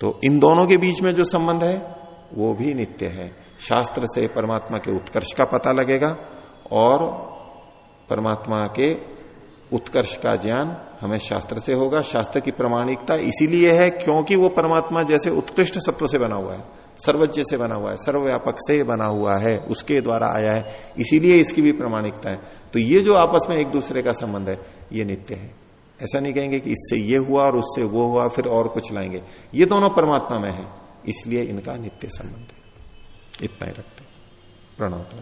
Speaker 1: तो इन दोनों के बीच में जो संबंध है, वो भी नित्य है। शास्त्र से परमात्मा के उत्कर्ष का पता लगेगा और परमात्मा के उत्कर्ष का ज्ञान हमें शास्त्र से होगा। शास्त्र की प्रमाणिकता इसीलिए है क्योंकि वो परमात्मा जैसे उत्कृष्ट सत्व से बना हुआ है, सर्वज्ञ से बना हुआ है, सर्वव्यापक से बना हुआ है, उसके द्वारा आया है, इसीलिए इसकी भी प्रमाणिकता है। तो ये जो आपस में एक दूसरे का संबंध है, ये नित्य है। ऐसा नहीं कहेंगे कि इससे ये हुआ और उससे वो हुआ, फिर और कुछ लाएँगे। ये दोनों परमात्मा में है, इसलिए इनका नित्य संबंध है। इतना ही रखते प्रणव तो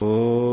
Speaker 1: सदर विवतन